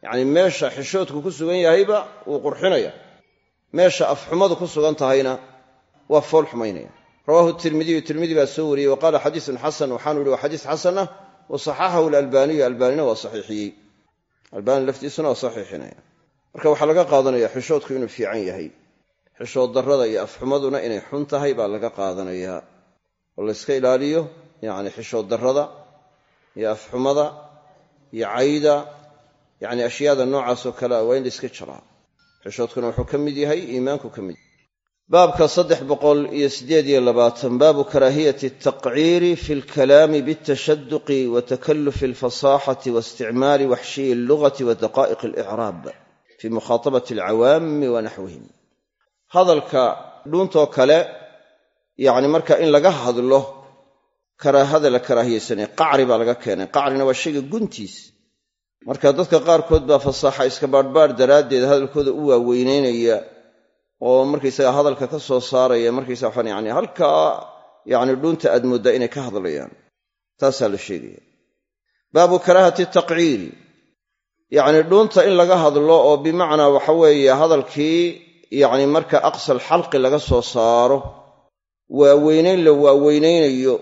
yacnii meesha xishoodku ku sugan yahayba wuu qurxinaya. meesha afxumadu ku sugan tahayna waa fool xumaynaya. rawaahu tirmidiyu tirmidi baa soo wariyey wa qaala xasan waxaanu yihi waa xadiis xasan ah wa saxaxahu alalbaaniyu albaanina waa saxiixiyey albaani laftiisuna waa saxiixinaya. Marka waxaa laga qaadanaya xishoodku inuu fiican yahay. Xishood darrada iyo afxumaduna inay xun tahay baa laga qaadanayaa oo layska ilaaliyo yacni xishood darrada iyo afxumada iyo cayda yacni ashyaada noocaasoo kale a waa in layska jiraa xishoodkuna wuxuu ka mid yahay iimaanku ka mid yahay baabka saddex boqol iyo siddeed iyo labaatan baabu karaahiyati altaqciiri fi alkalaami bialtashaduqi wa takallufi alfasaaxati wa isticmaali waxshiyi allugati wa daqaa'iq alicraab fi mukhaatabati alcawaami wa naxwihim. Hadalka dhuuntoo kale yacni marka in laga hadlo karaahada la karaahiyeysanaya qacri baa laga keenay. Qacrina waa shayga guntiis. Marka dadka qaarkood baa fasaaxa iska baadhbaadh daraaddeed hadalkooda u waaweynaynaya oo markaysaga hadalka ka soo saaraya markaysa waxaan yani halkaa yani dhuunta aad mooddaa inay ka hadlayaan. Taasaa la sheegaya. Baabu karaahati taqciil. Yacni dhuunta in laga hadlo oo bimacnaa waxa weeye hadalkii yacni marka aqsal xalqi laga soo saaro waaweynayn la waaweynaynayo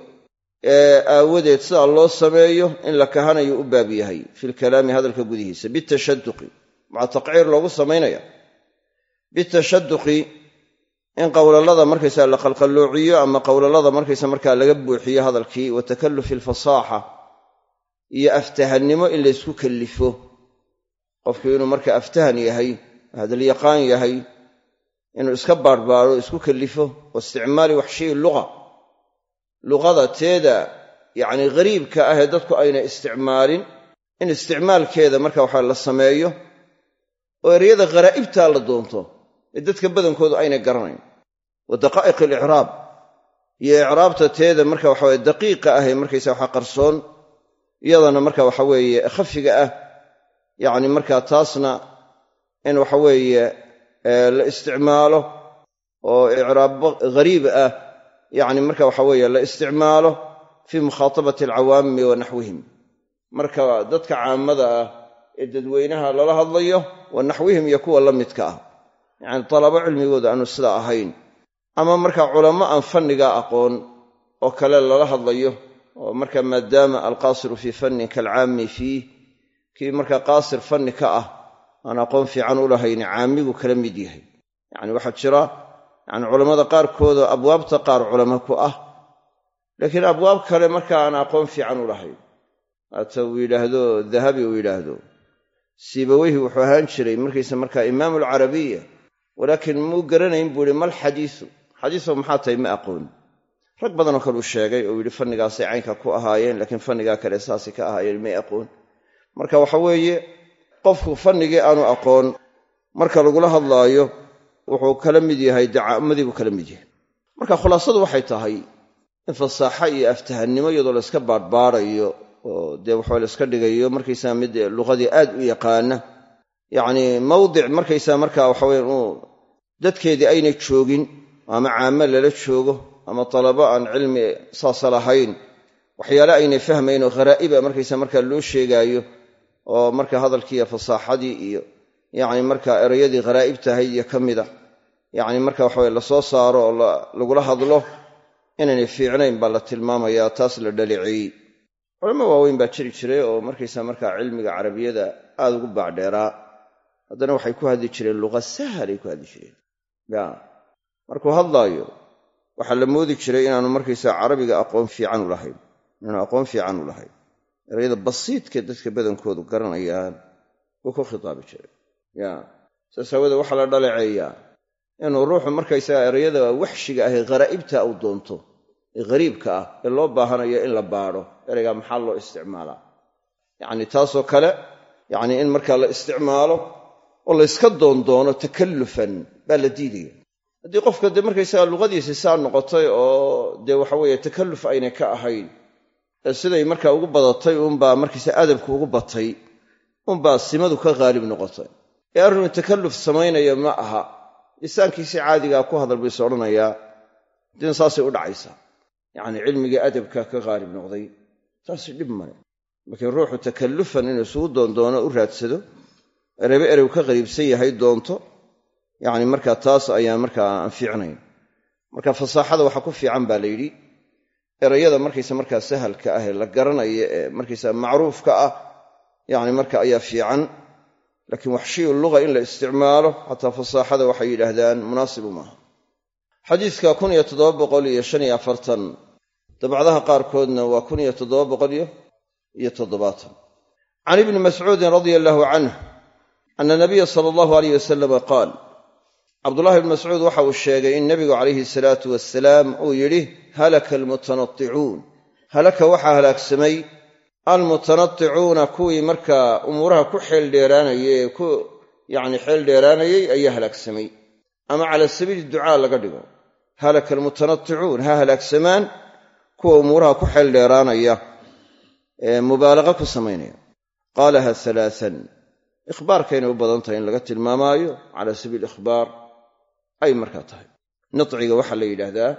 ee aawadeed sidaa loo sameeyo in la kahanayo u baab yahay filkalaami hadalka gudihiisa bitashaduqi maxaa taqciir loogu samaynaya bitashaduqi in qowlalada markaysaa la qalqalloociyo ama qowlalada markaysa markaa laga buuxiyo hadalkii wa takallufi alfasaaxa iyo aftahannimo in laysku kallifo. Qofku inuu marka aftahan yahay hadalyaqaan yahay inuu iska baarbaaro isku kallifo wa isticmaali waxshiyi luqa. Luqada teeda yacni ghariibka ah ee dadku ayna isticmaalin in isticmaalkeeda marka waxa la sameeyo oo ereyada kharaa'ibtaa la doonto dadka badankoodu aynay garanayn. Wa daqaa'iq alicraab iyo icraabta teeda marka waxaweye daqiiqa ah markaysa waxa qarsoon iyadana marka waxa weeye khafiga ah yacni markaa taasna in waxa weeye la isticmaalo oo icraabo ghariib ah yacni marka waxa weeye la isticmaalo fii mukhaatabati alcawaami wa naxwihim. Marka dadka caamada ah ee dadweynaha lala hadlayo wa naxwihim iyo kuwa la midka ah yacni talabo cilmigooda aanu sidaa ahayn ama marka culamo aan fannigaa aqoon oo kale lala hadlayo oo marka maadaama alqaasiru fii fannin kaalcaami fiih kii marka qaasir fanni ka ah aan aqoon fiican u lahayni caamigu kala mid yahay. Yacni waxaa jira yacni culammada qaarkoodoo abwaabta qaar culamo ku ah laakiin abwaab kale marka aan aqoon fiican u lahayn. Haata uu yidhaahdo dahabi uu yidhaahdo siibaweyhi wuxuu ahaan jiray markiisa markaa imaamu alcarabiya walaakiin muu garanayn buu ihi mal xadiisu? Xadiiso maxaa tahay ma aqoon. Rag badanoo kale uu sheegay oo yidhi fannigaasay caynka ku ahaayeen laakiin fannigaa kale saasay ka ahaayeen may aqoon. Marka waxa weeye qofku fannigii aanu aqoon marka lagula hadlaayo wuxuu kala mid yahay dacaamadii buu kala mid yahay. Marka khulaasadu waxay tahay in fasaaxo iyo aftahannimo iyadoo layska baadhbaadhayo oo dee waxaa layska dhigayo markaysaa mid luqadii aad u yaqaana yacni mawdic markaysaa markaa waxaweye uu dadkeedii aynay joogin ama caamo lala joogo ama talabo aan cilmi saasa lahayn waxyaale aynay fahmayn oo kharaa'iba markaysa markaa loo sheegaayo oo marka hadalkiiyo fasaaxadii iyo yacni marka erayadii kharaa'ibtahayd iyo ka mida yacni marka waxaweye la soo saaro oo lagula hadlo inaynay fiicnayn baa la tilmaamayaa taas la dhaleeceeyey culamo waaweyn baa jiri jiray oo markaysa markaa cilmiga carabiyada aad ugu baacdheeraa haddana waxay ku hadli jireen luqa sahalay ku hadli jireen. Ya. Markuu hadlaayo waxaa la moodi jiray inaanu markaysaa carabiga aqoon fiican u lahayn. Inaanu aqoon fiican u lahayn. Erayada basiidka dadka badankoodu garanayaan wuu ku khitaabi jiray. Ya. Saas aawoodee waxaa la dhaleeceeyaa inuu ruuxu markaysaga erayada waxshiga ah ee kharaa'ibta uu doonto ee ghariibka ah ee loo baahanayo in la baadho. Eraygaa maxaa loo isticmaalaa? Yacni taasoo kale yacni in markaa la isticmaalo oo layska doondoono takallufan baa la diidaya. Haddii qofka dee markaysaga luqadiisi saa noqotay oo dee waxa weeye takalluf aynay ka ahayn siday markaa ugu badatay uunbaa markaysa adabku ugu batay uunbaa simadu ka haalib noqotay. Ee arrinu takalluf samaynaya ma aha. Lisaankiisii caadigaa ku hadal buu is odhanayaa. Din saasay u dhacaysaa yacni cilmigii adabka ka haalib noqday taasi dhib male. Laakiin ruuxu takallufan inuu isugu doondoono u raadsado erebe erew ka qariibsan yahay doonto. Yacni markaa taas ayaan markaa aan fiicnayn. Marka fasaaxada waxaa ku fiican baa la yidhi erayada markaysa markaa sahalka ah ee la garanaya ee markaysa macruufka ah yacni marka ayaa fiican. Laakiin waxshiyu luga in la isticmaalo xataa fasaaxada waxay yidhaahdaan munaasibu maaha. Xadiiska dabcdaha qaarkoodna waa can ibni mascuudin radia allaahu canh ana nabiya sala allahu alayh wasalama qaal cabdullahi bni mascuud waxa uu sheegay in nebigu calayhi salaatu wasalaam uu yidhi halaka almutanaticuun halaka waxaa halaagsamay almutanaticuuna kuwii markaa umuuraha ku xeeldheeraanayay ee ku yacni xeel dheeraanayay ayaa halaagsamay ama cala sabiili ducaa laga dhigo halaka almutanaticuun ha halaagsamaan kuwa umuuraha ku xeel dheeraanaya ee mubaalaqa ku samaynaya qaalaha alaaan ikhbaarkaynay u badan tahay in laga tilmaamaayo cala sabiili ikhbaar ay markaa tahay. Niciga waxaa la yidhaahdaa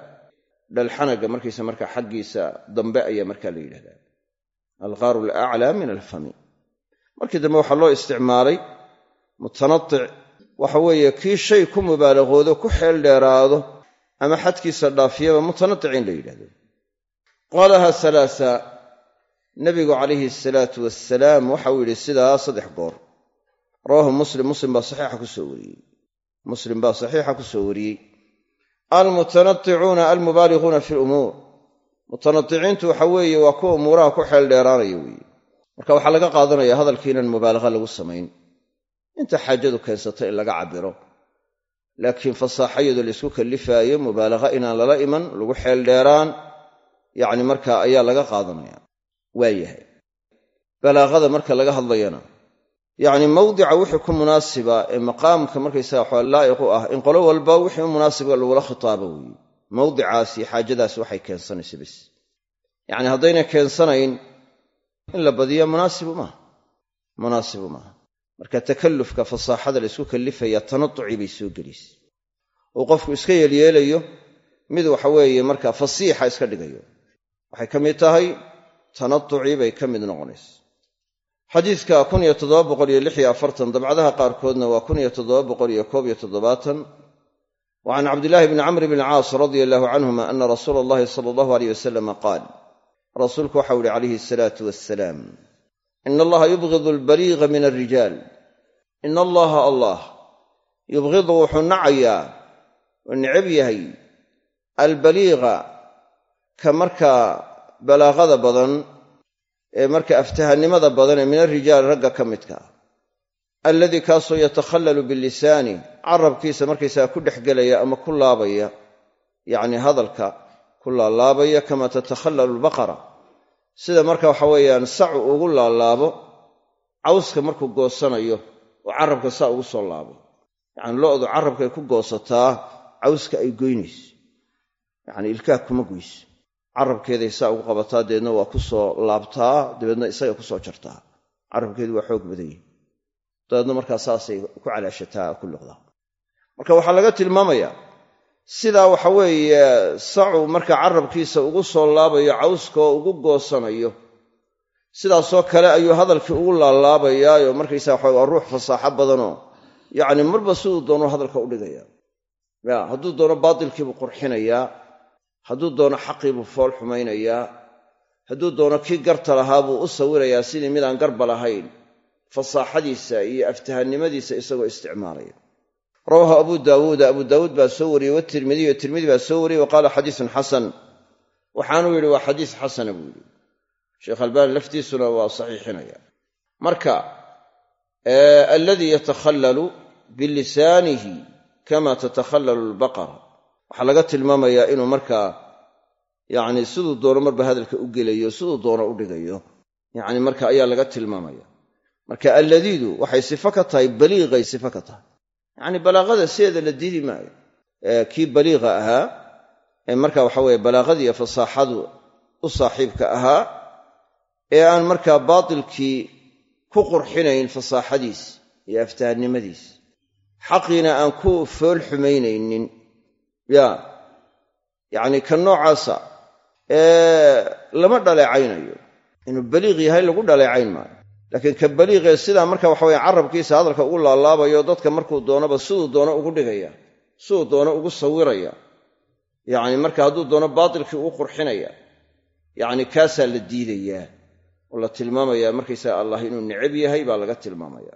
dhalxanaga markaysa markaa xaggiisa dambe ayaa markaa la yidhahdaa alqaaru alaclaa min alfami. Markii dambe waxaa loo isticmaalay mutanatic waxa weeye kii shay ku mubaalaqoodo ku xeel dheeraado ama xadkiisa dhaafiyaba mutanatic in la yidhahdo qaalaha alaasa nabigu calayhi asalaatu wasalaam waxauu yidhi sidaa saddex goor rawaahu muslim muslim baa saxiixa ku soo wariyey. Muslim baa saxiixa ku soo wariyey. Almutanaticuuna almubaaliquuna fi lumuur mutanaticiintu waxa weeye waa kuwa umuuraha ku xeel dheeraanaya weeye. Marka waxaa laga qaadanaya hadalkii inaan mubaalaqa lagu samayn. Inta xaajadu keensata in laga cabbiro. Laakiin fasaaxayadu laysku kallifaayo mubaalaqa inaan lala iman lagu xeel dheeraan yacni markaa ayaa laga qaadanaya. Waa yahay. Balaaqada marka laga hadlayana yacni mawdica wixii ku munaasiba ee maqaamka markaysaga waxaa laa'iq u ah in qolo walba wixii u munaasibka lagula khitaabo weeye mawdicaas iyo xaajadaas waxay keensanaysa bis yacni haddaynay keensanayn in la badiya munaasibu maaha munaasibu maaha marka takallufka fasaaxada la ysku kallifaya tanatuci bay soo gelaysa. Uu qofku iska yeelyeelayo mid waxa weeye marka fasiixa iska dhigayo. Waxay ka mid tahay tanatucii bay ka mid noqonaysa xadiidka dabcadaha qaarkoodna waa wa can cabdillaahi bni camr bn caas radia allahu canhuma ana rasuula allahi sala allahu aleyh wasalama qaal rasuulku waxau ihi calayhi asalaatu wassalaam ina allaha yubgidu albaliiga min alrijaal ina allaha allah yubgidu wuxuu nacayaa oo necab yahay albaliiqa ka markaa balaaqada badan ee marka aftahannimada badan ee min alrijaal ragga ka midka. Alladii kaasoo yatakhallalu bilisaani carabkiisa markaysaga ku dhex gelaya ama ku laabaya yacni hadalka ku laalaabaya kama tatakhallalu albaqara sida marka waxa weeyaan sacu ugu laalaabo cawska markuu goosanayo oo carabka saa ugu soo laabo. Yacni lo'du carabkay ku goosataa cawska ay goynayso. Yacni ilkaah kuma goyso carabkeeday saa ugu qabataa dabeedna waa ku soo laabtaa dabeedna isaga ku soo jartaa. Carabkeedu waa xoog badan yihi dabeedna markaa saasay ku calaashataa ku luqdaa marka waxaa laga tilmaamayaa sidaa waxa weeye sacu marka carabkiisa ugu soo laabayo cawskaoo ugu goosanayo sidaasoo kale ayuu hadalkii ugu laalaabayaayoo markaysaa waxa waa ruux fasaaxo badanoo yacni marba siduu doonuu hadalka u dhigaya ya hadduu doono baatilkiibuu qurxinayaa hadduu doono xaqiibuu fool xumaynayaa. Hadduu doono kii garta lahaa buu u sawirayaa sidii midaan garba lahayn. Fasaaxadiisa iyo aftahannimadiisa isagoo isticmaalaya. Rawaahu abu daawuuda abu daawuud baa soo wariyey watirmidiy tirmidi baa soo wariyey wa qaala xadiisun xasan. Waxaanuu yidhi waa xadiis xasana buu yidhi. Sheekh albaani laftiisuna waa saxiixinaya. Marka alladii yatakhallalu bilisaanihi kama tatakhallalu albaqara waxaa laga tilmaamayaa inuu markaa yacni siduu doono marba hadalka u gelayo siduu doono u dhigayo. Yacni marka ayaa laga tilmaamaya marka alladiidu waxay sifo ka tahay baliiqay sifo ka tahay. Yacni balaaqada sideeda la diidi maayo. Kii baliiqa ahaa ee marka waxa weeye balaaqadiiyo fasaaxadu u saaxiibka ahaa ee aan markaa baatilkii ku qurxinayn fasaaxadiis iyo aftahannimadiis xaqiina aan ku fool xumaynaynin ya yacni ka noocaasa lama dhaleecaynayo. Inuu baliiq yahay lagu dhaleecayn maayo. Laakiin ka baliiqee sidaa marka waxa weye carabkiisa hadalka ugu laalaabayo dadka markuu doonaba siduu doono ugu dhigaya siduu doono ugu sawiraya. Yacni marka hadduu doono baatilkii ugu qurxinaya yacni kaasaa la diidayaa oo la tilmaamayaa markaysaga allah inuu necab yahay baa laga tilmaamaya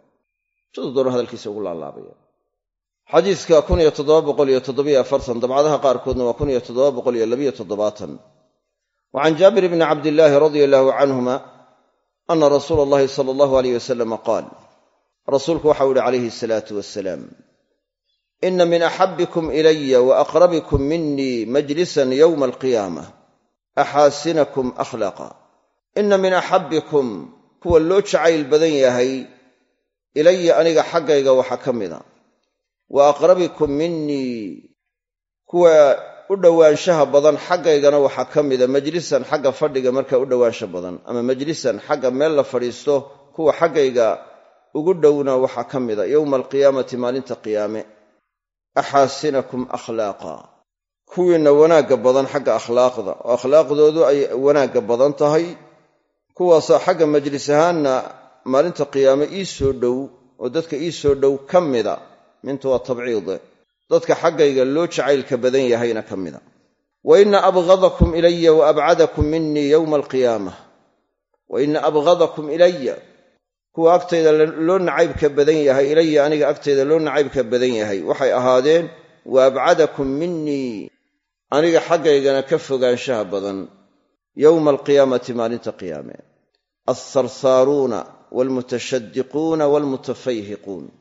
siduu doono hadalkiisa ugu laalaabaya xadiiska dabcadaha qaarkoodna waa wa can jaabir bni cabdillaahi radia allaahu canhuma ana rasuula allahi sala allahu aleyh wasalama qaal rasuulku waxau ihi calayhi asalaatu wasalaam ina min axabbikum ilaya wa aqrabikum minii majlisan yowma alqiyaamah axaasinakum akhlaqa. Ina min axabbikum kuwa loo jacayl badan yahay ilaya aniga xaggayga waxaa ka mida wa aqrabikum minii kuwa u dhowaanshaha badan xaggaygana waxaa ka mida majlisan xagga fadhiga marka u dhowaansha badan ama majlisan xagga meel la fadhiisto kuwa xaggayga ugu dhowna waxaa ka mida yowma alqiyaamati maalinta qiyaame. Axaasinakum akhlaaqa. Kuwiinna wanaagga badan xagga akhlaaqda. Oo akhlaaqdoodu ay wanaagga badan tahay. Kuwaasaa xagga majlis ahaanna maalinta qiyaame ii soo dhow oo dadka ii soo dhow ka mida mintu waa tabciide dadka xaggayga loo jacaylka badan yahayna ka mida. Wa ina abghadakum ilaya wa abcadakum minii yowma alqiyaamah. Wa ina abghadakum ilaya kuwa agtayda loo nacaybka badan yahay ilaya aniga agtayda loo nacaybka badan yahay waxay ahaadeen wa abcadakum minii aniga xaggaygana ka fogaanshaha badan yowma alqiyaamati maalinta qiyaame. Alsarsaaruuna waalmutashaddiquuna waalmutafayhiquun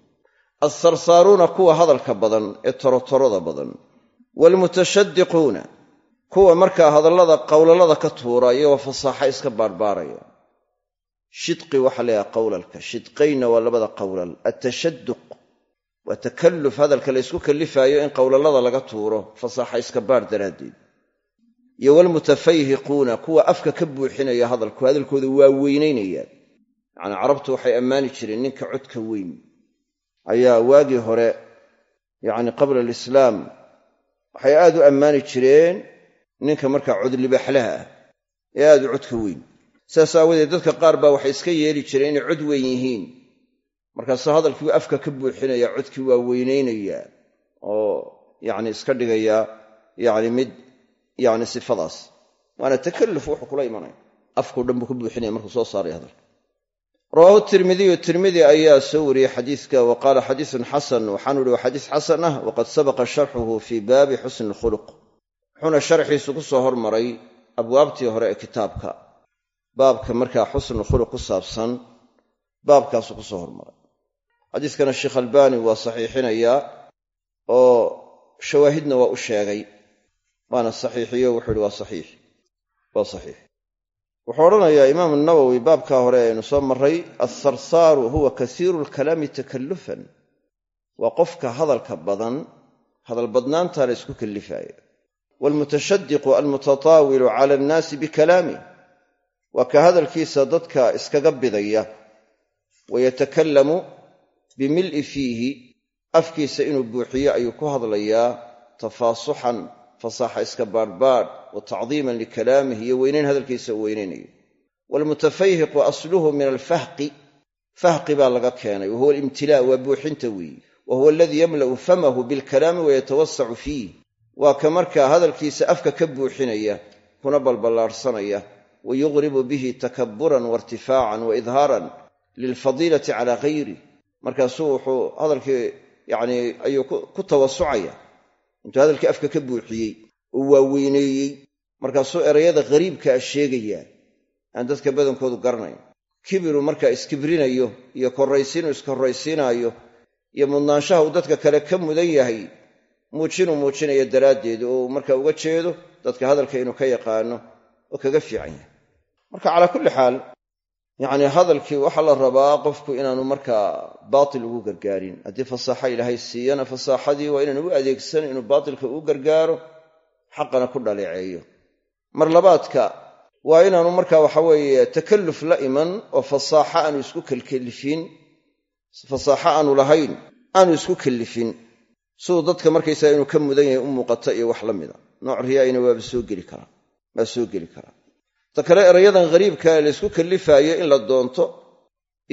alsarsaaruuna kuwa hadalka badan ee torotoroda badan. Waalmutashaddiquuna kuwa markaa hadallada qowlalada ka tuura iyagoo fasaaxa iska baarbaaraya. Shidqi waxaa leeyahay qowlalka shidqaynna waa labada qowlal atashadduq waa takalluf hadalka la ysku kallifaayo in qowlalada laga tuuro fasaaxa iska baar daraaddeed. Iyo waalmutafayhiquuna kuwa afka ka buuxinaya hadalku hadalkooda waa weynaynayaan yacnii carabtu waxay ammaani jireen ninka codka weyn ayaa waagii hore yacni qabla alislaam waxay aad u ammaani jireen ninka markaa codlibaxlaha ah ee aad u codka weyn. Saas aawadeed dadka qaar baa waxay iska yeeli jireen inay cod weyn yihiin. Markaasuu hadalkii afka ka buuxinaya codkii waa weynaynayaa oo yacni iska dhigayaa yacni mid yacni sifadaas. Waana takalluf wuxuu kula imanaya. Afkao dhan buu ka buuxinaya markuu soo saaray hadalka rawaahu tirmidiyu tirmidi ayaa soo wariyey xadiiska wa qaala xadiisun xasan waxaanu ihi waa xadiis xasan ah waqad sabaqa sharxuhu fii baabi xusni alkhuluq wuxuuna sharxiisu ku soo hormaray abwaabtii hore ee kitaabka baabka markaa xusnu khuluq ku saabsan baabkaasuu ku soo hormaray. Xadiiskana sheekh albaani waa saxiixinayaa oo shawaahidna waa u sheegay waana saxiixiyo wuxuu waa saxiix waa saxiix wuxuu odhanayaa imaamu nawowi baabkaa hore aynu soo marray alsarsaaru huwa kasiiru lkalaami takallufan. Waa qofka hadalka badan hadal badnaantaa la ysku kallifaayo waalmutashaddiqu almutataawilu cala annaasi bikalaamih waa ka hadalkiisa dadka iskaga bidaya. Wayatakallamu bimil'i fiihi. Afkiisa inuu buuxiyo ayuu ku hadlayaa tafaasuxan fasaaxa iska baadhbaadh wa tacdiiman likalaamih iyo weynayn hadalkiisa uu weynaynayo waalmutafayhiqu asluhu min alfahqi fahqi baa laga keenay wahuwa alimtilaa waa buuxinta weeyi wa huwa aladii yamla'u famahu bilkalaami wayatawasacu fiih. Waa ka markaa hadalkiisa afka ka buuxinaya kuna balballaadhsanaya wa yuqribu bihi takabburan wairtifaacan wa idhaaran lilfadiilati calaa ghayrih markaasuu wuxuu hadalkii yacnii ayuu intuu hadalkii afka ka buuxiyey oo waaweyneeyey markaasuu erayada ghariibkaa sheegayaa aan dadka badankoodu garanayn. Kibiru markaa iskibrinayo iyo korraysiinuu iskorraysiinaayo iyo mudnaanshaha uu dadka kale ka mudan yahay muujinuu muujinaya daraaddeed oo uu markaa uga jeedo dadka hadalka inuu ka yaqaano oo kaga fiican yahay. Marka calaa kulli xaal yacnii hadalkii waxaa la rabaa qofku inaanu markaa baatil ugu gargaarin. Haddii fasaaxa ilaahay siiyana fasaaxadii waa inaan u adeegsan inuu baatilka ugu gargaaro xaqana ku dhaleeceeyo. Mar labaadka waa inaanu markaa waxaweeye takalluf la iman oo fasaaxa aanu isku kalkalifin fasaaxo aanu lahayn aanu isku kallifin siduu dadka markaysaga inuu ka mudan yahay u muuqata iyo wax la mida. Nooc riyaa'ina waaba soo geli karaa waa soo geli karaa ta kale erayadan ghariibka la ysku kallifaayo in la doonto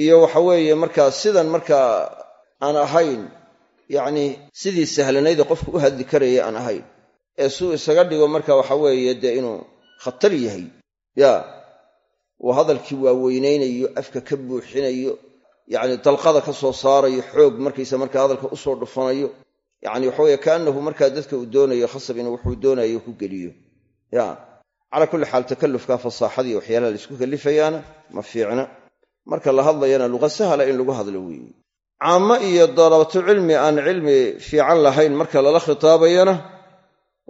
iyo waxaweeye markaa sidan markaa aan ahayn yacnii sidii sahlanayd ee qofku u hadli karaya aan ahayn ee suu isaga dhigo marka waxaweeye dee inuu khatar yahay. Yaa uu hadalkii waaweynaynayo afka ka buuxinayo yacni dalqada ka soo saarayo xoog markaysa markaa hadalka u soo dhufanayo yacni waxaweye kaannahu markaa dadka uu doonayo khasab inuu wuxuu doonayo ku geliyo. Ya calaa kulli xaal takallufka fasaaxadii waxyaalaha la isku kallifayaana ma fiicna. Marka la hadlayana luqa sahala in lagu hadlo weeye. Caamo iyo dalabatulcilmi aan cilmi fiican lahayn marka lala khitaabayana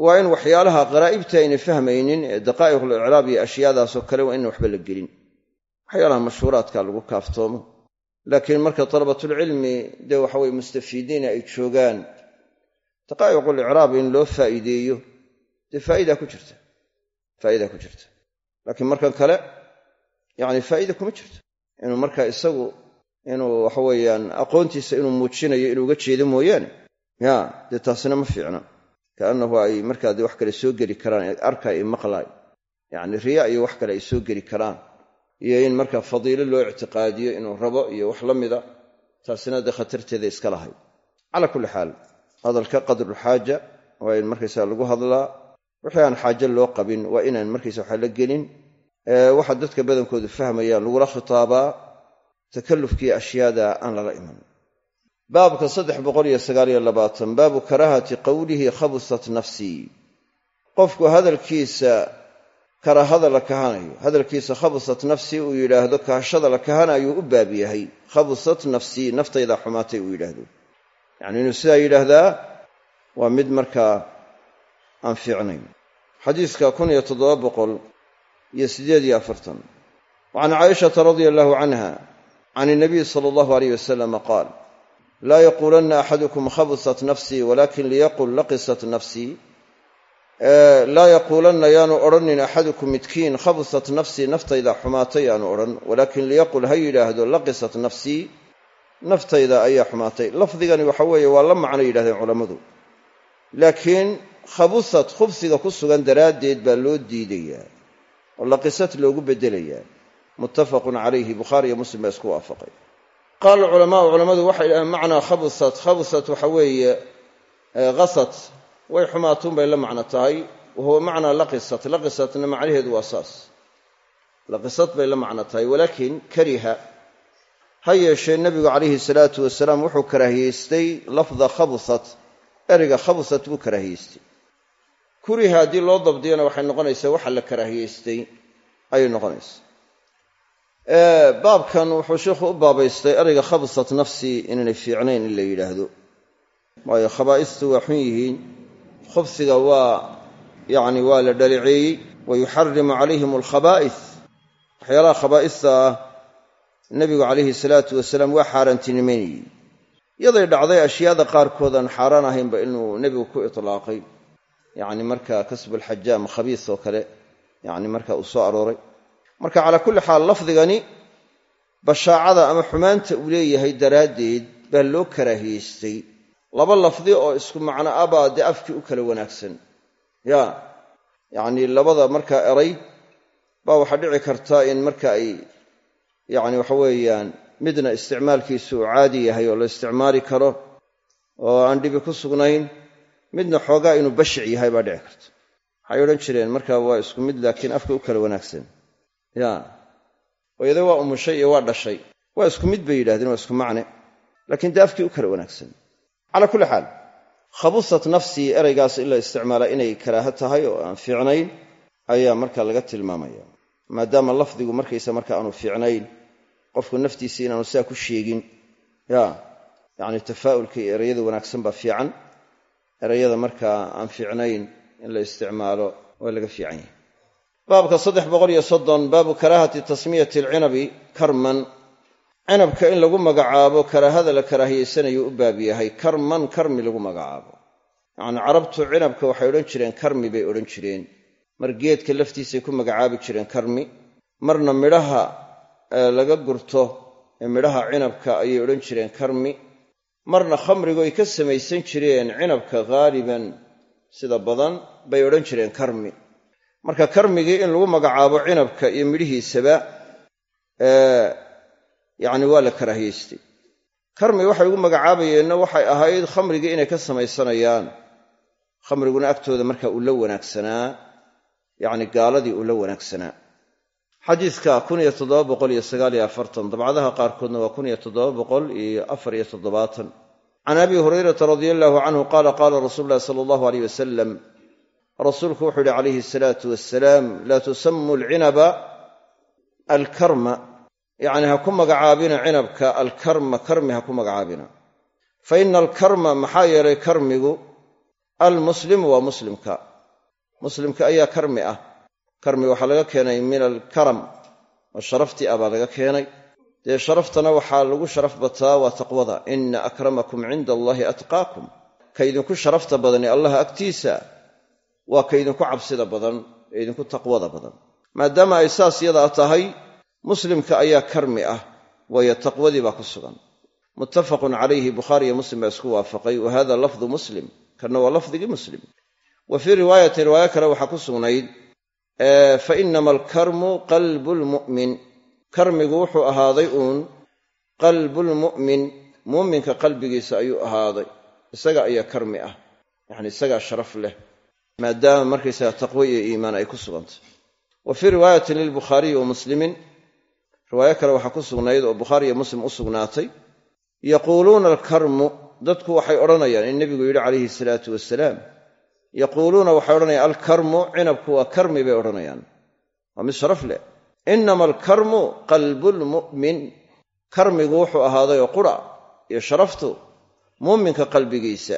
waa in waxyaalaha qaraa'ibta ayna fahmaynin ee daqaa'iqul icraab iyo ashyaadaasoo kale waa inaan waxba la gelin. Waxyaalaha mashhuuraadka lagu kaaftoomo. Laakiin marka dalabatulcilmi dee waxaweye mustafiidiina ay joogaan daqaa'iqul icraab in loo faa'iideeyo dee faa'idaa ku jirta faa'idaa ku jirta laakiin markan kale yacni faa'iida kuma jirto. Inuu markaa isagu inuu waxa weeyaan aqoontiisa inuu muujinayo inuu uga jeedo mooyaane ya dee taasina ma fiicna. Kaannahu ay markaa wax kale soo geli karaan arkay maqlaay yacni riya iyo wax kale ay soo geli karaan. Iyo in markaa fadiilo loo ictiqaadiyo inuu rabo iyo wax la mida taasina dee khatarteeda iska lahay. Calaa kulli xaal hadalka qadrulxaaja waa in markaysaa lagu hadlaa wixii aan xaajo loo qabin waa inaan markaysa waxa la gelin. Waxa dadka badankoodu fahmayaan lagula khitaabaa takallufkii ashyaada aan lala iman. Baabka saddex boqoliyo sagaaliyo labaatan baabu karaahati qowlihi khabusat nafsii qofku hadalkiisa karaahada la kahanayo hadalkiisa khabusat nafsii uu yidhaahdo kahashada la kahanaayuu u baab yahay. Khabusat nafsii naftaydaa xumaatay uu yidhaahdo. Yacni inuu sidaa yidhaahdaa waa mid markaa aan fiicnayn xadiiska kun iyo toddoba boqol iyo siddeed iyo afartan. Wa can caayishata radia allahu canha can inabiy sala allahu aleyh wasalama qaal laa yaquulanna axadukum khabusat nafsii walakin liyaqul laqisat nafsii laa yaquulanna yaanu odhanin axadukum midkiin khabusat nafsii naftayda xumaatay yaanu odhan walaakin liyaqul ha yidhaahdo laqisat nafsii naftayda ayaa xumaatay. Lafdigani waxa weeye waa la macno yidhahdeen culammadu. Laakiin khabusat khubsiga ku sugan daraaddeed baa loo diidayaa oo laqisad loogu beddelayaa muttafaqun calayhi bukhaari iyo muslim baa isku waafaqay. Qaala alculamaau culammadu waxay yidhahdeen macnaa khabusat khabusat waxa weeye hasat way xumaatuun bay la macno tahay wa huwa macnaa laqisat laqisatna macnaheedu waa saas. Laqisad bay la macno tahay walaakin kariha ha yeeshee nebigu calayhi salaatu wasalaam wuxuu karaahiyeystay lafda khabusat ereyga khabusat buu karaahiyeystay kuriha haddii loo dabdiyana waxay noqonaysaa waxa la karaahiyeystay. Ayay noqonaysaa baabkan wuxuu sheikhu u baabaystay ereyga khabsat nafsii inaynay fiicnayn in la yidhaahdo. Waayo khabaa'istu waa xun yihiin. Khubsiga waa yacni waa la dhaliceeyey wa yuxarimu calayhim alkhabaa'is waxyaalaha khabaa'ista ah nebigu calayhi salaatu wasalaam waa xaaraantinimaynayey yaday dhacday ashyaada qaarkood aan xaaraan ahaynba inuu nebigu ku itlaaqay yacni marka kasbulxajaam khabiis oo kale yacni marka uu soo arooray. Marka calaa kulli xaal lafdigani bashaacada ama xumaanta uu leeyahay daraaddeed baa loo karaahiyeystay. Laba lafdi oo isku macno abaa dee afkii u kala wanaagsan. Ya yacnii labada markaa eray baa waxaa dhici karta in marka ay yacni waxa weeyaan midna isticmaalkiisu uu caadi yahay oo la isticmaali karo. Oo aan dhibi ku sugnayn midna xoogaa inuu bashic yahay baa dhici karta. Waxay odhan jireen marka waa isku mid laakiin afka u kala wanaagsan. Ya. Hooyada waa umushay iyo waa dhashay. Waa isku mid bay yidhahdeen waa isku macne. Laakiin dee afkii u kala wanaagsan. Calaa kulli xaal khabusat nafsii eraygaas in la isticmaalaa inay karaaho tahay oo aan fiicnayn ayaa marka laga tilmaamaya. Maadaama lafdigu markaysa marka aanu fiicnayn qofku naftiisa inaanu sidaa ku sheegin. Ya. Yacni tafaa'ulka iyo erayada wanaagsan baa fiican erayada markaa aan fiicnayn in la isticmaalo waa laga fiican yahay. Baabka saddex boqol iyo soddon baabu karaahati tasmiyati alcinabi karman. Cinabka in lagu magacaabo karaahada la karaahiyeysanayo u baab yahay. Karman karmi lagu magacaabo. Yacni carabtu cinabka waxay odhan jireen karmi bay odhan jireen. Mar geedka laftiisay ku magacaabi jireen karmi. Marna midhaha laga gurto ee midhaha cinabka ayay odhan jireen karmi marna khamrigu ay ka samaysan jireen cinabka haaliban sida badan bay odhan jireen karmi. Marka karmigii in lagu magacaabo cinabka iyo midhihiisaba yacni waa la karaahiyeystay karmi waxay ugu magacaabayeenna waxay ahayd khamrigii inay ka samaysanayaan. Khamriguna agtooda marka uu la wanaagsanaa yacni gaaladii uu la wanaagsanaa xadiidka kun iyo toddoba boqol iyo sagaal iyo afartan dabcadaha qaarkoodna waa kun iyo toddoba boqol iyo afar iyo toddobaatan. Can abi hurayrata radia allahu canhu qaala qaala rasuulu ulahi sala allahu aleyh wasalam rasuulku wuxuu yihi calayhi asalaatu wasalaam laa tusamu alcinaba alkarma. Yacni ha ku magacaabina cinabka alkarma karmi ha ku magacaabina. Fa ina alkarma maxaa yeelay karmigu almuslimu waa muslimka. Muslimka ayaa karmi ah karmi waxaa laga keenay min alkaram oo sharaftii ah baa laga keenay. Dee sharaftana waxaa lagu sharaf bataa waa taqwada. Ina akramakum cinda allaahi atqaakum. Ka idinku sharafta badani allaha agtiisa waa ka idinku cabsida badan ee idinku taqwada badan. Maadaama ay saas yadaa tahay muslimka ayaa karmi ah waayo taqwadii baa ku sugan. Muttafaqun calayhi bukhaariyo muslim baa isku waafaqay wa hada lafdu muslim kanna waa lafdigii muslim. Wa fii riwaayatin riwaayo kale waxaa ku sugnayd fa inama alkarmu qalbu lmu'min karmigu wuxuu ahaaday uun qalbulmu'min muuminka qalbigiisa ayuu ahaaday. Isaga ayaa karmi ah. Yacni isagaa sharaf leh. Maadaama markaysaga taqwo iyo iimaan ay ku sugantay. Wa fii riwaayatin lilbukhaariyi wa muslimin. Riwaayo kale waxaa ku sugnayd oo bukhaari iyo muslim u sugnaatay. Yaquuluuna alkarmu. Dadku waxay odhanayaan in nebigu yidhi calayhi salaatu wasalaam yaquuluuna waxay odhanayaan alkarmu cinabku waa karmi bay odhanayaan. Waa mid sharaf leh. Inama alkarmu qalbulmu'min karmigu wuxuu ahaaday oo qura iyo sharaftu muuminka qalbigiisa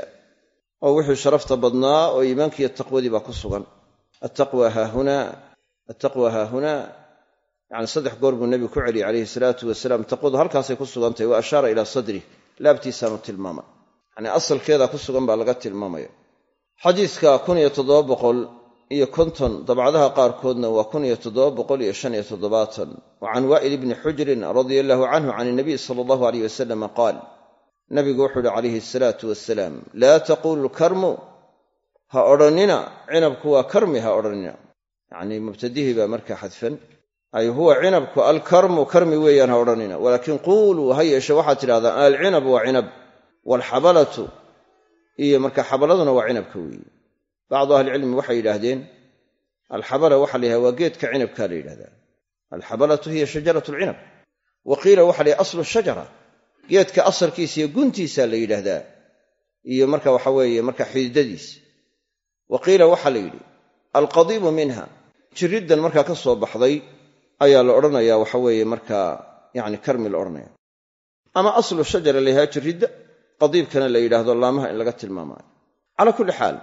oo wixii sharafta badnaa oo iimaankiiyo taqwadii baa ku sugan. Attaqwa haahunaa attaqwa haahunaa yacni saddex goor buu nebigu ku celiyey calayhi salaatu wasalaam. Taqwadu halkaasay ku sugantahay wa ashaara ilaa sadrih laabtiisaanu tilmaamay yacnii asalkeedaa ku sugan baa laga tilmaamaya xadiidka kun iyo toddoba boqol iyo konton dabcadaha qaarkoodna waa kun iyo toddoba boqol iyo shan iyo toddobaatan. Wa can waa'il ibni xujrin radia allahu canhu can inabiy sala allahu aleyh wasalama qaal nabigu wuxuu uhi calayhi asalaatu wasalaam laa taquulu lkarmu ha odhannina cinabku waa karmi ha odhannina yacnii mubtadihii baa markaa xadfan ay huwa cinabku alkarmu karmi weeyaan ha odhanina. Walaakin quuluu ha yeeshe waxaad tidhahdaan alcinab waa cinab waalxabalatu iyo marka xabaladuna waa cinabka weeye bacdu ahlicilmi waxay yidhaahdeen alxabala waxa la yidhahda waa geedka cinabkaa la yidhahdaa. Alxabalatu hiya shajarat alcinab wa qiila waxa la yidhaha aslu shajara. Geedka asalkiisa iyo guntiisaa la yidhaahdaa iyo marka waxa weeye marka xididadiisa wa qiila waxaa la yidhi alqadiibu minha. Jiriddan markaa ka soo baxday ayaa la odhanayaa waxa weeye markaa yacni karmi la odhanaya ama aslu shajara la yidhahda jiridda qadiibkana la yidhaahdo laamaha in laga tilmaamaayo. Calaa kulli xaal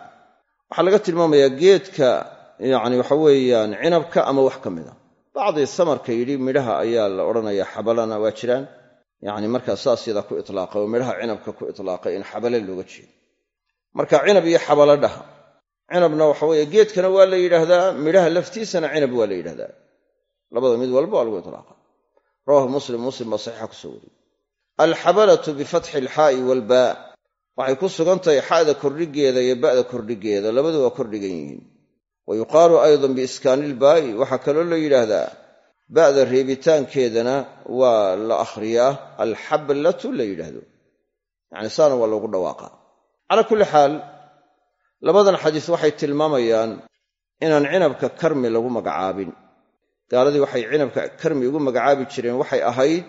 waxaa laga tilmaamayaa geedka yacni waxa weeyaan cinabka ama wax ka mid a bacdii samarka yidhi midhaha ayaa la odhanayaa xabalana waa jiraan. Yacni markaa saas yadaa ku itlaaqay oo midhaha cinabka ku itlaaqay in xabale looga jeedo. Marka cinab iyo xabalo dhaha. Cinabna waxa weeye geedkana waa la yidhaahdaa midhaha laftiisana cinab waa la yidhahdaa labada mid walba waa lagu itlaaqa rawahu muslim muslim baa saxiixa ku soo wariyey alxabalatu bifatxi alxaa'i waalbaa waxay ku sugan tahay xa'da kordhigeeda iyo ba'da kordhigeeda. Labadu waa kordhigan yihiin. Wa yuqaalu aydan biiskaanilbaa'i waxaa kaloo la yidhaahdaa ba'da reebitaankeedana waa la akhriyaa. Alxablatu la yidhaahdo. Yacni saana waa loogu dhawaaqaa calaa kulli xaal labadan xadiis waxay tilmaamayaan inaan cinabka karmi lagu magacaabin. Gaaladii waxay cinabka karmi ugu magacaabi jireen waxay ahayd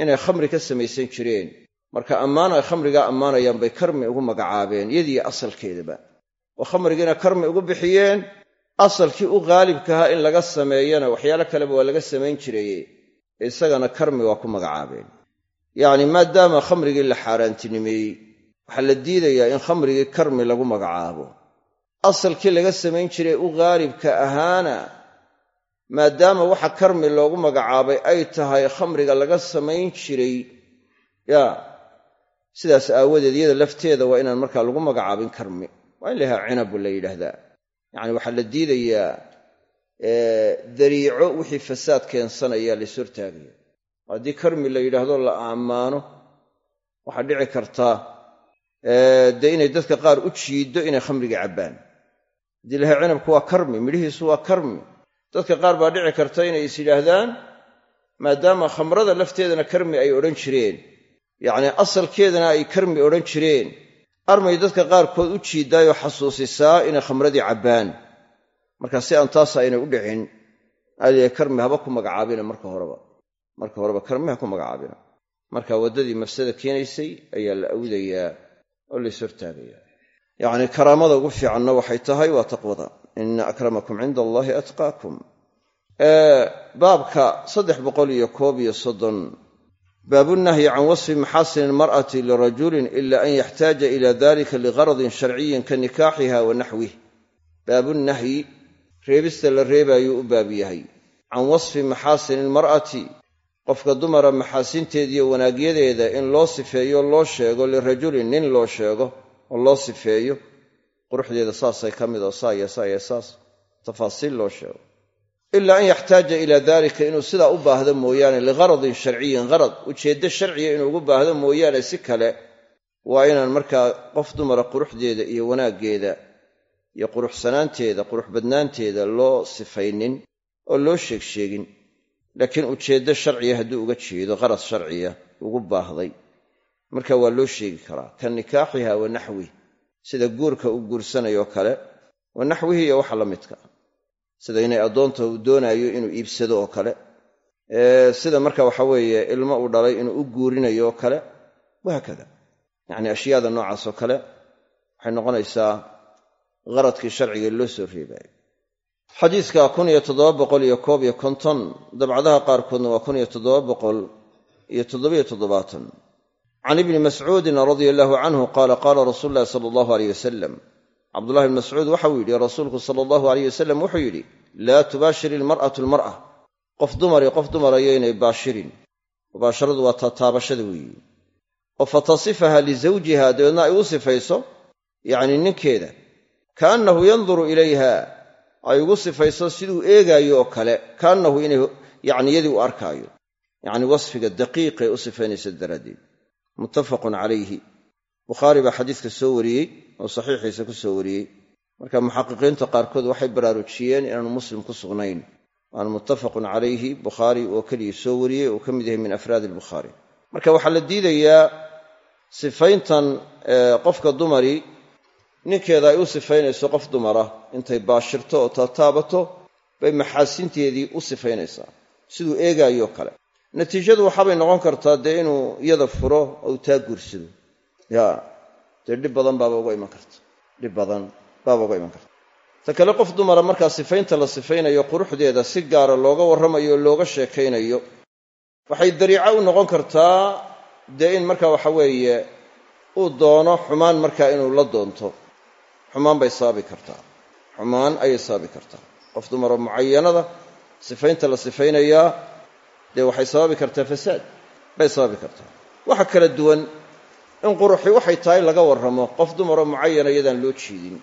inay khamri ka samaysan jireen. Marka ammaan ay khamrigaa ammaanayaan bay karmi ugu magacaabeen yadii asalkeedaba. Oo khamrigiina karmi ugu bixiyeen asalkii u haalibkahaa in laga sameeyana waxyaalo kaleba waa laga samayn jiraye isagana karmi waa ku magacaabeen. Yacni maadaama khamrigii la xaaraantinimeeyey waxaa la diidayaa in khamrigii karmi lagu magacaabo. Asalkii laga samayn jiray u haalibka ahaana maadaama waxa karmi loogu magacaabay ay tahay khamriga laga samayn jiray yaa sidaas aawadeed iyada lafteeda waa inaan markaa lagu magacaabin karmi. Waa in layahaa cinabu la yidhaahdaa. Yacni waxaa la diidayaa dariico wixii fasaad keensanaya lays hortaagaya haddii karmi la yidhaahdo la ammaano waxaa dhici kartaa dee inay dadka qaar u jiiddo inay khamriga cabbaan. Haddii lahaa cinabku waa karmi midhihiisu waa karmi dadka qaar baa dhici karta inay is yidhaahdaan maadaama khamrada lafteedana karmi ay odhan jireen. Yacnii asalkeedana ay karmi odhan jireen. Armay dadka qaarkood u jiiddaayoo xasuusisaa inay khamradii cabbaan. Marka si aan taas aynay u dhicin aaliya karmi haba ku magacaabina marka horeba. Marka horeba karmi ha ku magacaabina. Marka waddadii mafsada keenaysay ayaa la awdayaa oo lays hortaagaya yacnii karaamada ugu fiicanna waxay tahay waa taqwada. Ina akramakum cinda allaahi atqaakum baabka saddex boqol iyo koob iyo soddon. Baabunahyi can wasfi maxaasini almar'ati lirajulin ila an yaxtaaja ila dalika ligaradin sharciyin ka nikaaxiha wa naxwih. Baabunahyi reebista la reebaayuu u baab yahay. Can wasfi maxaasini almar'ati qofka dumara maxaasinteediiyo wanaagyadeeda in loo sifeeyo loo sheego lirajulin nin loo sheego oo loo sifeeyo quruxdeeda saasay ka mid oo saa iyo saa iyo saas tafaasiil loo sheego. Ilaa an yaxtaaja ilaa dalika inuu sidaa u baahdo mooyaane ligaradin sharciyin garad ujeeddo sharciya inuu ugu baahdo mooyaane si kale waa inaan markaa qof dumara quruxdeeda iyo wanaaggeeda iyo quruxsanaanteeda qurux badnaanteeda loo sifaynin oo loo sheeg sheegin. Laakiin ujeeddo sharciya hadduu uga jeedo qarad sharciya ugu baahday marka waa loo sheegi karaa ka nikaaxiha wa naxwih sida guurka uu guursanayoo kale wa naxwihi iyo waxa la midka. Sida inay addoonta uu doonaayo inuu iibsado oo kale. Sida marka waxa weeye ilmo uu dhalay inuu u guurinayo oo kale wahaakada yacni ashyaada noocaas oo kale waxay noqonaysaa qaradkii sharciga loo soo reebaayo. Xadiidka kun iyo toddoba boqol iyo koob iyo konton dabcadaha qaarkoodna waa kun iyo toddoba boqol iyo toddobiyo toddobaatan can ibni mascuudin radia allahu canhu qaala qaala rasuulu llahi sala allahu aleyh wasalam cabdullahi bn mascuud waxau yidhi rasuulku sala allahu aleyh wasalam wuxuu yidhi laa tubaashir ilmar'atu almar'a qof dumari qof dumar ayaynay baashirin mubaasharadu waa taataabashada weeyi oo fatasifaha lisawjiha dabeedna ay u sifayso yacni ninkeeda kaannahu yanduru ilayha ay ugu sifayso siduu eegaayo oo kale kaannahu inay yacni yadii u arkaayo yacni wasfiga daqiiqay u sifaynaysa daraaddeed muttafaqun calayhi. Bukhaari baa xadiiska soo wariyey oo saxiixiisa ku soo wariyey. Marka muxaqiqiinta qaarkood waxay baraarujiyeen inaanu muslim ku sugnayn. Waana muttafaqun calayhi bukhaari oo keliya soo wariyey uu ka mid yahay min afraadi albukhaari marka waxaa la diidayaa sifayntan qofka dumari ninkeeda ay u sifaynayso qof dumara. Intay baashirto oo taataabato bay maxaasinteedii u sifaynaysaa. Siduu eegaayoo kale natiijadu waxaabay noqon kartaa dee inuu iyada furo ou taa guursado. Ya dee dhib badan baaba uga iman karta. Dhib badan baaba uga iman karta. Ta kale qof dumara markaa sifaynta la sifaynayo quruxdeeda si gaara looga warramayo o looga sheekaynayo waxay dariico u noqon kartaa dee in marka waxa weeye uu doono xumaan markaa inuu la doonto. Xumaan bay sababi kartaa. Xumaan ayay sababi kartaa. Qof dumaroo mucayanada sifaynta la sifaynayaa dee waxay sababi kartaa fasaad. Bay sababi kartaa. Waxa kala duwan in quruxi waxay tahay laga warramo qof dumaroo mucayana iyadaan loo jeedin.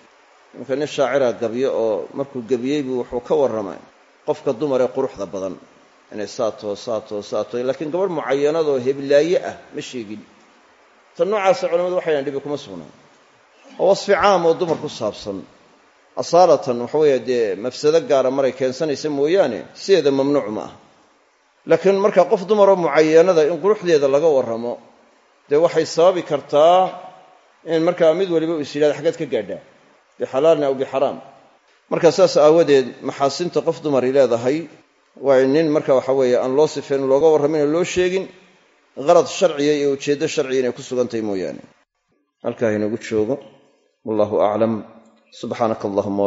Imanka nin shaacira gabyo oo markuu gebiyey buu wuxuu ka warramay qofka dumaree quruxda badan inay saato saato saato laakiin gabadh mucayanadoo heblaaye ah ma sheegin. Tan noocaasa culamadu waxay dhibi kuma sugnaan oo wasfi caam oo dumar ku saabsan. Asaalatan waxa weeye dee mafsado gaara maray keensanaysa mooyaane sideeda mamnuuc ma ah laakiin marka qof dumaroo mucayanada in quruxdeeda laga warramo dee waxay sababi kartaa in markaa mid waliba uu is yidhahda xaggeed ka gaadhaa bixalaalin aw bixaraam marka saas aawadeed maxaasinta qof dumari leedahay waa nin marka waxa weeye aan loo sifayn looga warramin oo loo sheegin qarad sharciya iyo ujeeddo sharciya inay ku sugantahay mooyaane. Halkaa inagu joogo. Wallahu aclam subxaanaka allahuma